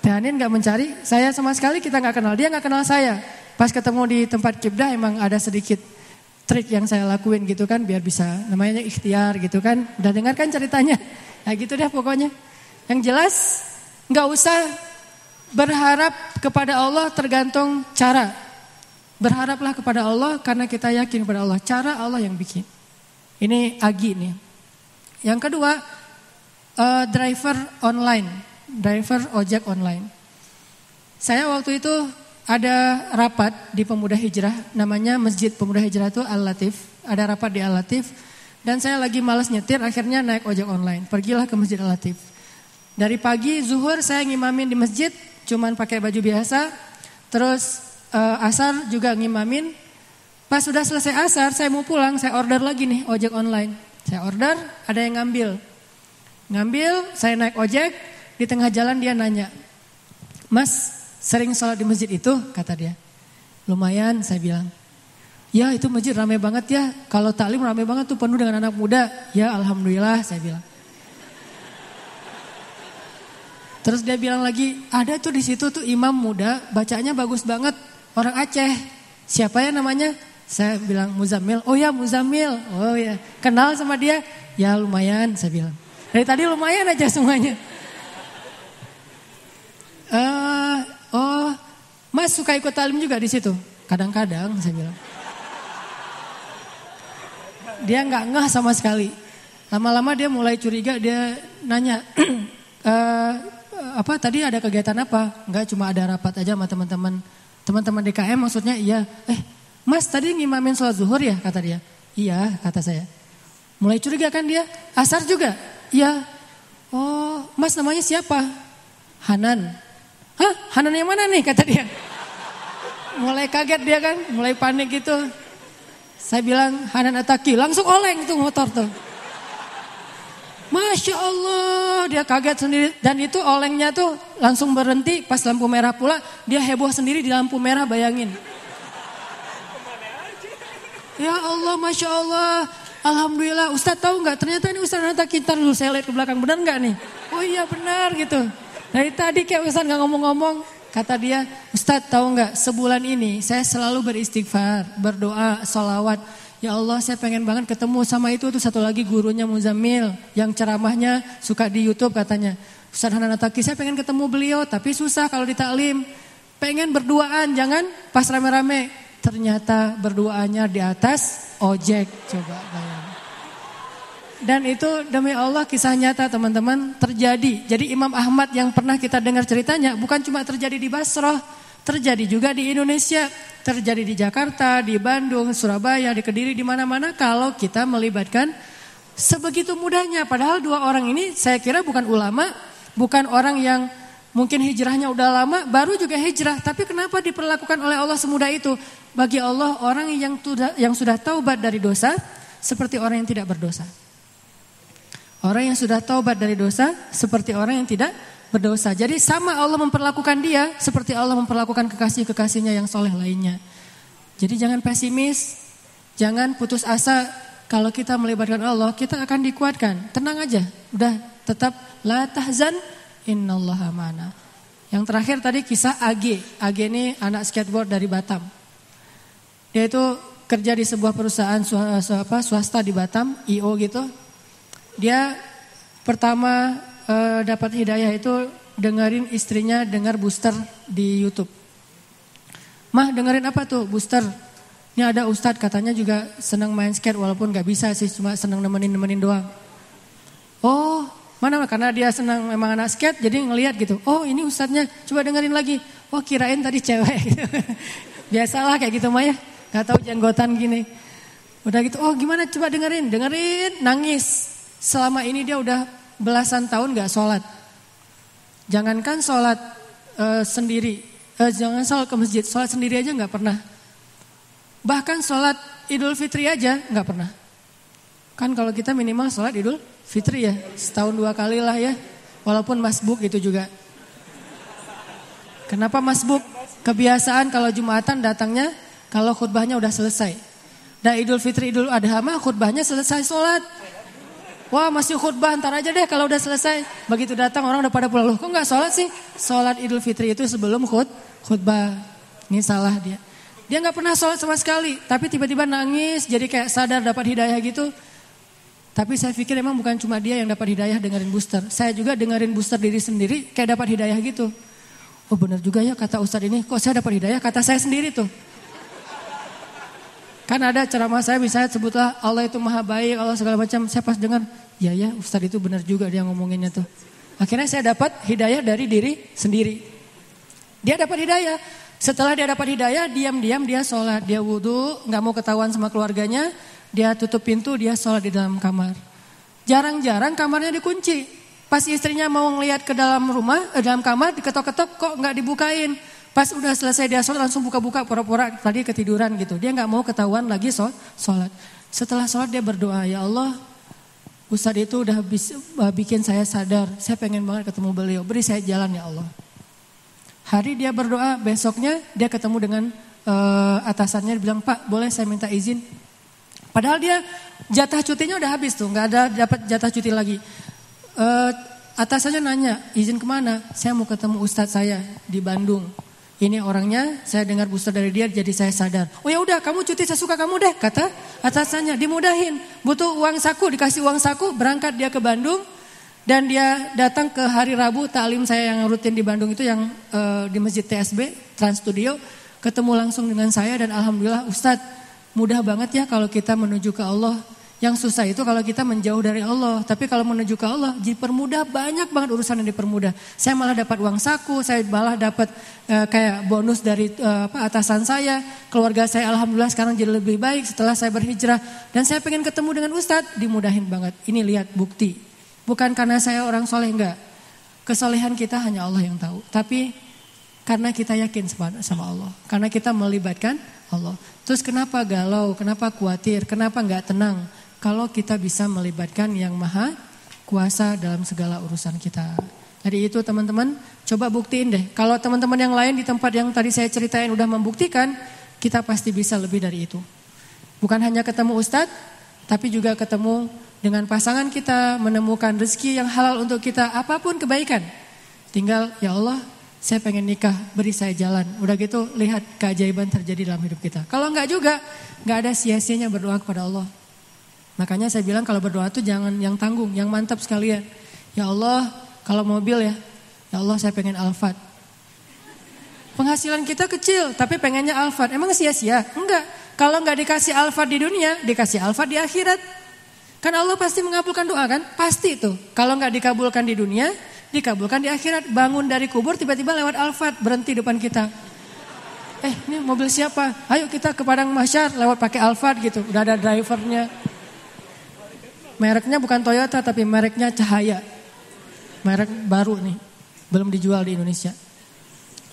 Speaker 2: Danin nggak mencari, saya sama sekali kita nggak kenal, dia nggak kenal saya. Pas ketemu di tempat kibdah emang ada sedikit trik yang saya lakuin gitu kan biar bisa namanya ikhtiar gitu kan. Udah dengar kan ceritanya? Ya gitu deh pokoknya. Yang jelas nggak usah berharap kepada Allah tergantung cara. Berharaplah kepada Allah karena kita yakin kepada Allah. Cara Allah yang bikin. Ini Agi nih. Yang kedua, uh, driver online driver ojek online. Saya waktu itu ada rapat di Pemuda Hijrah, namanya Masjid Pemuda Hijrah itu Al-Latif. Ada rapat di Al-Latif, dan saya lagi malas nyetir, akhirnya naik ojek online. Pergilah ke Masjid Al-Latif. Dari pagi zuhur saya ngimamin di masjid, cuman pakai baju biasa. Terus uh, asar juga ngimamin. Pas sudah selesai asar, saya mau pulang, saya order lagi nih ojek online. Saya order, ada yang ngambil. Ngambil, saya naik ojek, di tengah jalan dia nanya, Mas sering sholat di masjid itu? Kata dia. Lumayan saya bilang. Ya itu masjid ramai banget ya. Kalau taklim ramai banget tuh penuh dengan anak muda. Ya Alhamdulillah saya bilang. Terus dia bilang lagi, ada tuh di situ tuh imam muda, bacanya bagus banget, orang Aceh. Siapa ya namanya? Saya bilang Muzamil. Oh ya Muzamil. Oh ya, kenal sama dia? Ya lumayan saya bilang. Dari tadi lumayan aja semuanya. Uh, oh, Mas suka ikut talim juga di situ? Kadang-kadang saya bilang. Dia nggak ngeh sama sekali. Lama-lama dia mulai curiga, dia nanya, uh, apa tadi ada kegiatan apa? Enggak cuma ada rapat aja sama teman-teman. Teman-teman DKM maksudnya iya. Eh, Mas tadi ngimamin sholat zuhur ya? Kata dia. Iya, kata saya. Mulai curiga kan dia? Asar juga? Iya. Oh, Mas namanya siapa? Hanan. Hah Hanan yang mana nih kata dia. Mulai kaget dia kan, mulai panik gitu. Saya bilang Hanan Ataki, langsung oleng tuh motor tuh. Masya Allah, dia kaget sendiri. Dan itu olengnya tuh langsung berhenti pas lampu merah pula. Dia heboh sendiri di lampu merah, bayangin. Ya Allah, Masya Allah. Alhamdulillah, Ustadz tahu nggak? Ternyata ini Ustadz Nata Kintar dulu. Saya lihat ke belakang, benar nggak nih? Oh iya benar gitu. Dari tadi kayak Ustaz gak ngomong-ngomong, kata dia, Ustaz tahu nggak sebulan ini saya selalu beristighfar, berdoa, solawat. Ya Allah saya pengen banget ketemu sama itu tuh satu lagi gurunya Muzamil yang ceramahnya suka di YouTube katanya. Ustaz Hanan Ataki saya pengen ketemu beliau tapi susah kalau di taklim. Pengen berduaan jangan pas rame-rame. Ternyata berduaannya di atas ojek coba bayangin. Dan itu demi Allah kisah nyata teman-teman terjadi. Jadi Imam Ahmad yang pernah kita dengar ceritanya bukan cuma terjadi di Basrah. Terjadi juga di Indonesia, terjadi di Jakarta, di Bandung, Surabaya, di Kediri, di mana-mana kalau kita melibatkan sebegitu mudahnya. Padahal dua orang ini saya kira bukan ulama, bukan orang yang mungkin hijrahnya udah lama, baru juga hijrah. Tapi kenapa diperlakukan oleh Allah semudah itu? Bagi Allah orang yang sudah yang sudah taubat dari dosa seperti orang yang tidak berdosa. Orang yang sudah taubat dari dosa seperti orang yang tidak berdosa. Jadi sama Allah memperlakukan dia seperti Allah memperlakukan kekasih-kekasihnya yang soleh lainnya. Jadi jangan pesimis, jangan putus asa. Kalau kita melibatkan Allah, kita akan dikuatkan. Tenang aja, udah tetap la tahzan innallaha mana. Yang terakhir tadi kisah AG. AG ini anak skateboard dari Batam. Dia itu kerja di sebuah perusahaan swasta di Batam, IO gitu. Dia pertama uh, dapat hidayah itu dengerin istrinya dengar booster di YouTube. Mah dengerin apa tuh booster? Ini ada ustadz katanya juga senang main skate walaupun gak bisa sih cuma senang nemenin-nemenin doang. Oh mana karena dia senang memang anak skate jadi ngelihat gitu. Oh ini ustadznya coba dengerin lagi. Oh kirain tadi cewek. Biasalah kayak gitu mah ya. Gak tahu jenggotan gini. Udah gitu, oh gimana coba dengerin, dengerin, nangis. Selama ini dia udah belasan tahun gak sholat. Jangankan sholat uh, sendiri, uh, jangan sholat ke masjid, sholat sendiri aja gak pernah. Bahkan sholat idul fitri aja gak pernah. Kan kalau kita minimal sholat idul fitri ya, setahun dua kali lah ya. Walaupun masbuk itu juga. Kenapa masbuk? Kebiasaan kalau Jumatan datangnya kalau khutbahnya udah selesai. Dan idul fitri idul adha mah khutbahnya selesai sholat. Wah masih khutbah ntar aja deh kalau udah selesai. Begitu datang orang udah pada pulang. Loh kok gak sholat sih? Sholat idul fitri itu sebelum khut, khutbah. Ini salah dia. Dia gak pernah sholat sama sekali. Tapi tiba-tiba nangis jadi kayak sadar dapat hidayah gitu. Tapi saya pikir emang bukan cuma dia yang dapat hidayah dengerin booster. Saya juga dengerin booster diri sendiri kayak dapat hidayah gitu. Oh benar juga ya kata Ustadz ini. Kok saya dapat hidayah? Kata saya sendiri tuh. Kan ada ceramah saya misalnya sebutlah Allah itu maha baik, Allah segala macam. Saya pas dengar, Ya ya Ustadz itu benar juga dia ngomonginnya tuh. Akhirnya saya dapat hidayah dari diri sendiri. Dia dapat hidayah. Setelah dia dapat hidayah, diam-diam dia sholat. Dia wudhu, nggak mau ketahuan sama keluarganya. Dia tutup pintu, dia sholat di dalam kamar. Jarang-jarang kamarnya dikunci. Pas istrinya mau ngeliat ke dalam rumah, eh, dalam kamar, diketok-ketok kok nggak dibukain. Pas udah selesai dia sholat langsung buka-buka pura-pura tadi ketiduran gitu. Dia nggak mau ketahuan lagi sholat. Setelah sholat dia berdoa, ya Allah Ustadz itu udah uh, bikin saya sadar, saya pengen banget ketemu beliau, beri saya jalan ya Allah. Hari dia berdoa, besoknya dia ketemu dengan uh, atasannya, bilang Pak boleh saya minta izin. Padahal dia jatah cutinya udah habis tuh, nggak ada dapat jatah cuti lagi. Uh, atasannya nanya, izin ke mana? Saya mau ketemu Ustadz saya di Bandung. Ini orangnya, saya dengar booster dari dia jadi saya sadar. Oh ya udah, kamu cuti sesuka kamu deh, kata atasannya. Dimudahin, butuh uang saku, dikasih uang saku, berangkat dia ke Bandung dan dia datang ke hari Rabu taklim saya yang rutin di Bandung itu yang uh, di Masjid TSB Trans Studio, ketemu langsung dengan saya dan alhamdulillah Ustadz mudah banget ya kalau kita menuju ke Allah yang susah itu kalau kita menjauh dari Allah. Tapi kalau menuju ke Allah, dipermudah banyak banget urusan yang dipermudah. Saya malah dapat uang saku, saya malah dapat uh, kayak bonus dari uh, apa, atasan saya. Keluarga saya alhamdulillah sekarang jadi lebih baik setelah saya berhijrah. Dan saya pengen ketemu dengan Ustadz, dimudahin banget. Ini lihat bukti. Bukan karena saya orang soleh enggak. Kesolehan kita hanya Allah yang tahu. Tapi karena kita yakin sama Allah. Karena kita melibatkan Allah. Terus kenapa galau, kenapa khawatir, kenapa enggak tenang? Kalau kita bisa melibatkan yang maha kuasa dalam segala urusan kita. Jadi itu teman-teman, coba buktiin deh. Kalau teman-teman yang lain di tempat yang tadi saya ceritain udah membuktikan, kita pasti bisa lebih dari itu. Bukan hanya ketemu ustadz, tapi juga ketemu dengan pasangan kita, menemukan rezeki yang halal untuk kita, apa pun kebaikan. Tinggal, ya Allah, saya pengen nikah, beri saya jalan. Udah gitu, lihat keajaiban terjadi dalam hidup kita. Kalau enggak juga, enggak ada sia-sianya berdoa kepada Allah. Makanya saya bilang kalau berdoa tuh jangan yang tanggung, yang mantap sekalian. Ya Allah, kalau mobil ya, ya Allah saya pengen Alphard. Penghasilan kita kecil, tapi pengennya Alphard. Emang sia-sia? Enggak. Kalau enggak dikasih Alphard di dunia, dikasih Alphard di akhirat. Kan Allah pasti mengabulkan doa kan? Pasti itu. Kalau enggak dikabulkan di dunia, dikabulkan di akhirat. Bangun dari kubur tiba-tiba lewat Alphard berhenti depan kita. Eh ini mobil siapa? Ayo kita ke Padang Masyar lewat pakai Alphard gitu. Udah ada drivernya. Mereknya bukan Toyota tapi mereknya Cahaya. Merek baru nih. Belum dijual di Indonesia.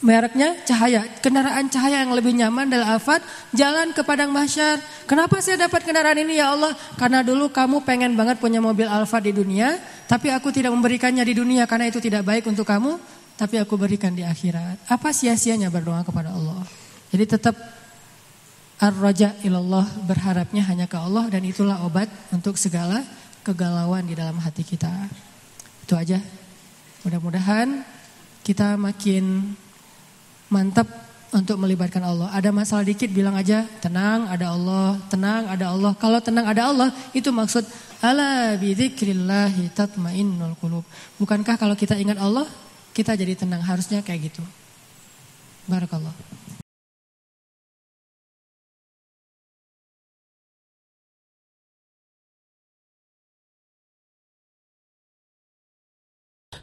Speaker 2: Mereknya Cahaya. Kendaraan Cahaya yang lebih nyaman adalah Alphard. Jalan ke Padang Masyar. Kenapa saya dapat kendaraan ini ya Allah? Karena dulu kamu pengen banget punya mobil Alphard di dunia. Tapi aku tidak memberikannya di dunia karena itu tidak baik untuk kamu. Tapi aku berikan di akhirat. Apa sia-sianya berdoa kepada Allah? Jadi tetap Ar-raja ilallah berharapnya hanya ke Allah dan itulah obat untuk segala kegalauan di dalam hati kita. Itu aja. Mudah-mudahan kita makin mantap untuk melibatkan Allah. Ada masalah dikit bilang aja tenang ada Allah, tenang ada Allah. Kalau tenang ada Allah itu maksud ala bidzikrillahi tatmainnul qulub. Bukankah kalau kita ingat Allah kita jadi tenang? Harusnya kayak gitu. Barakallah.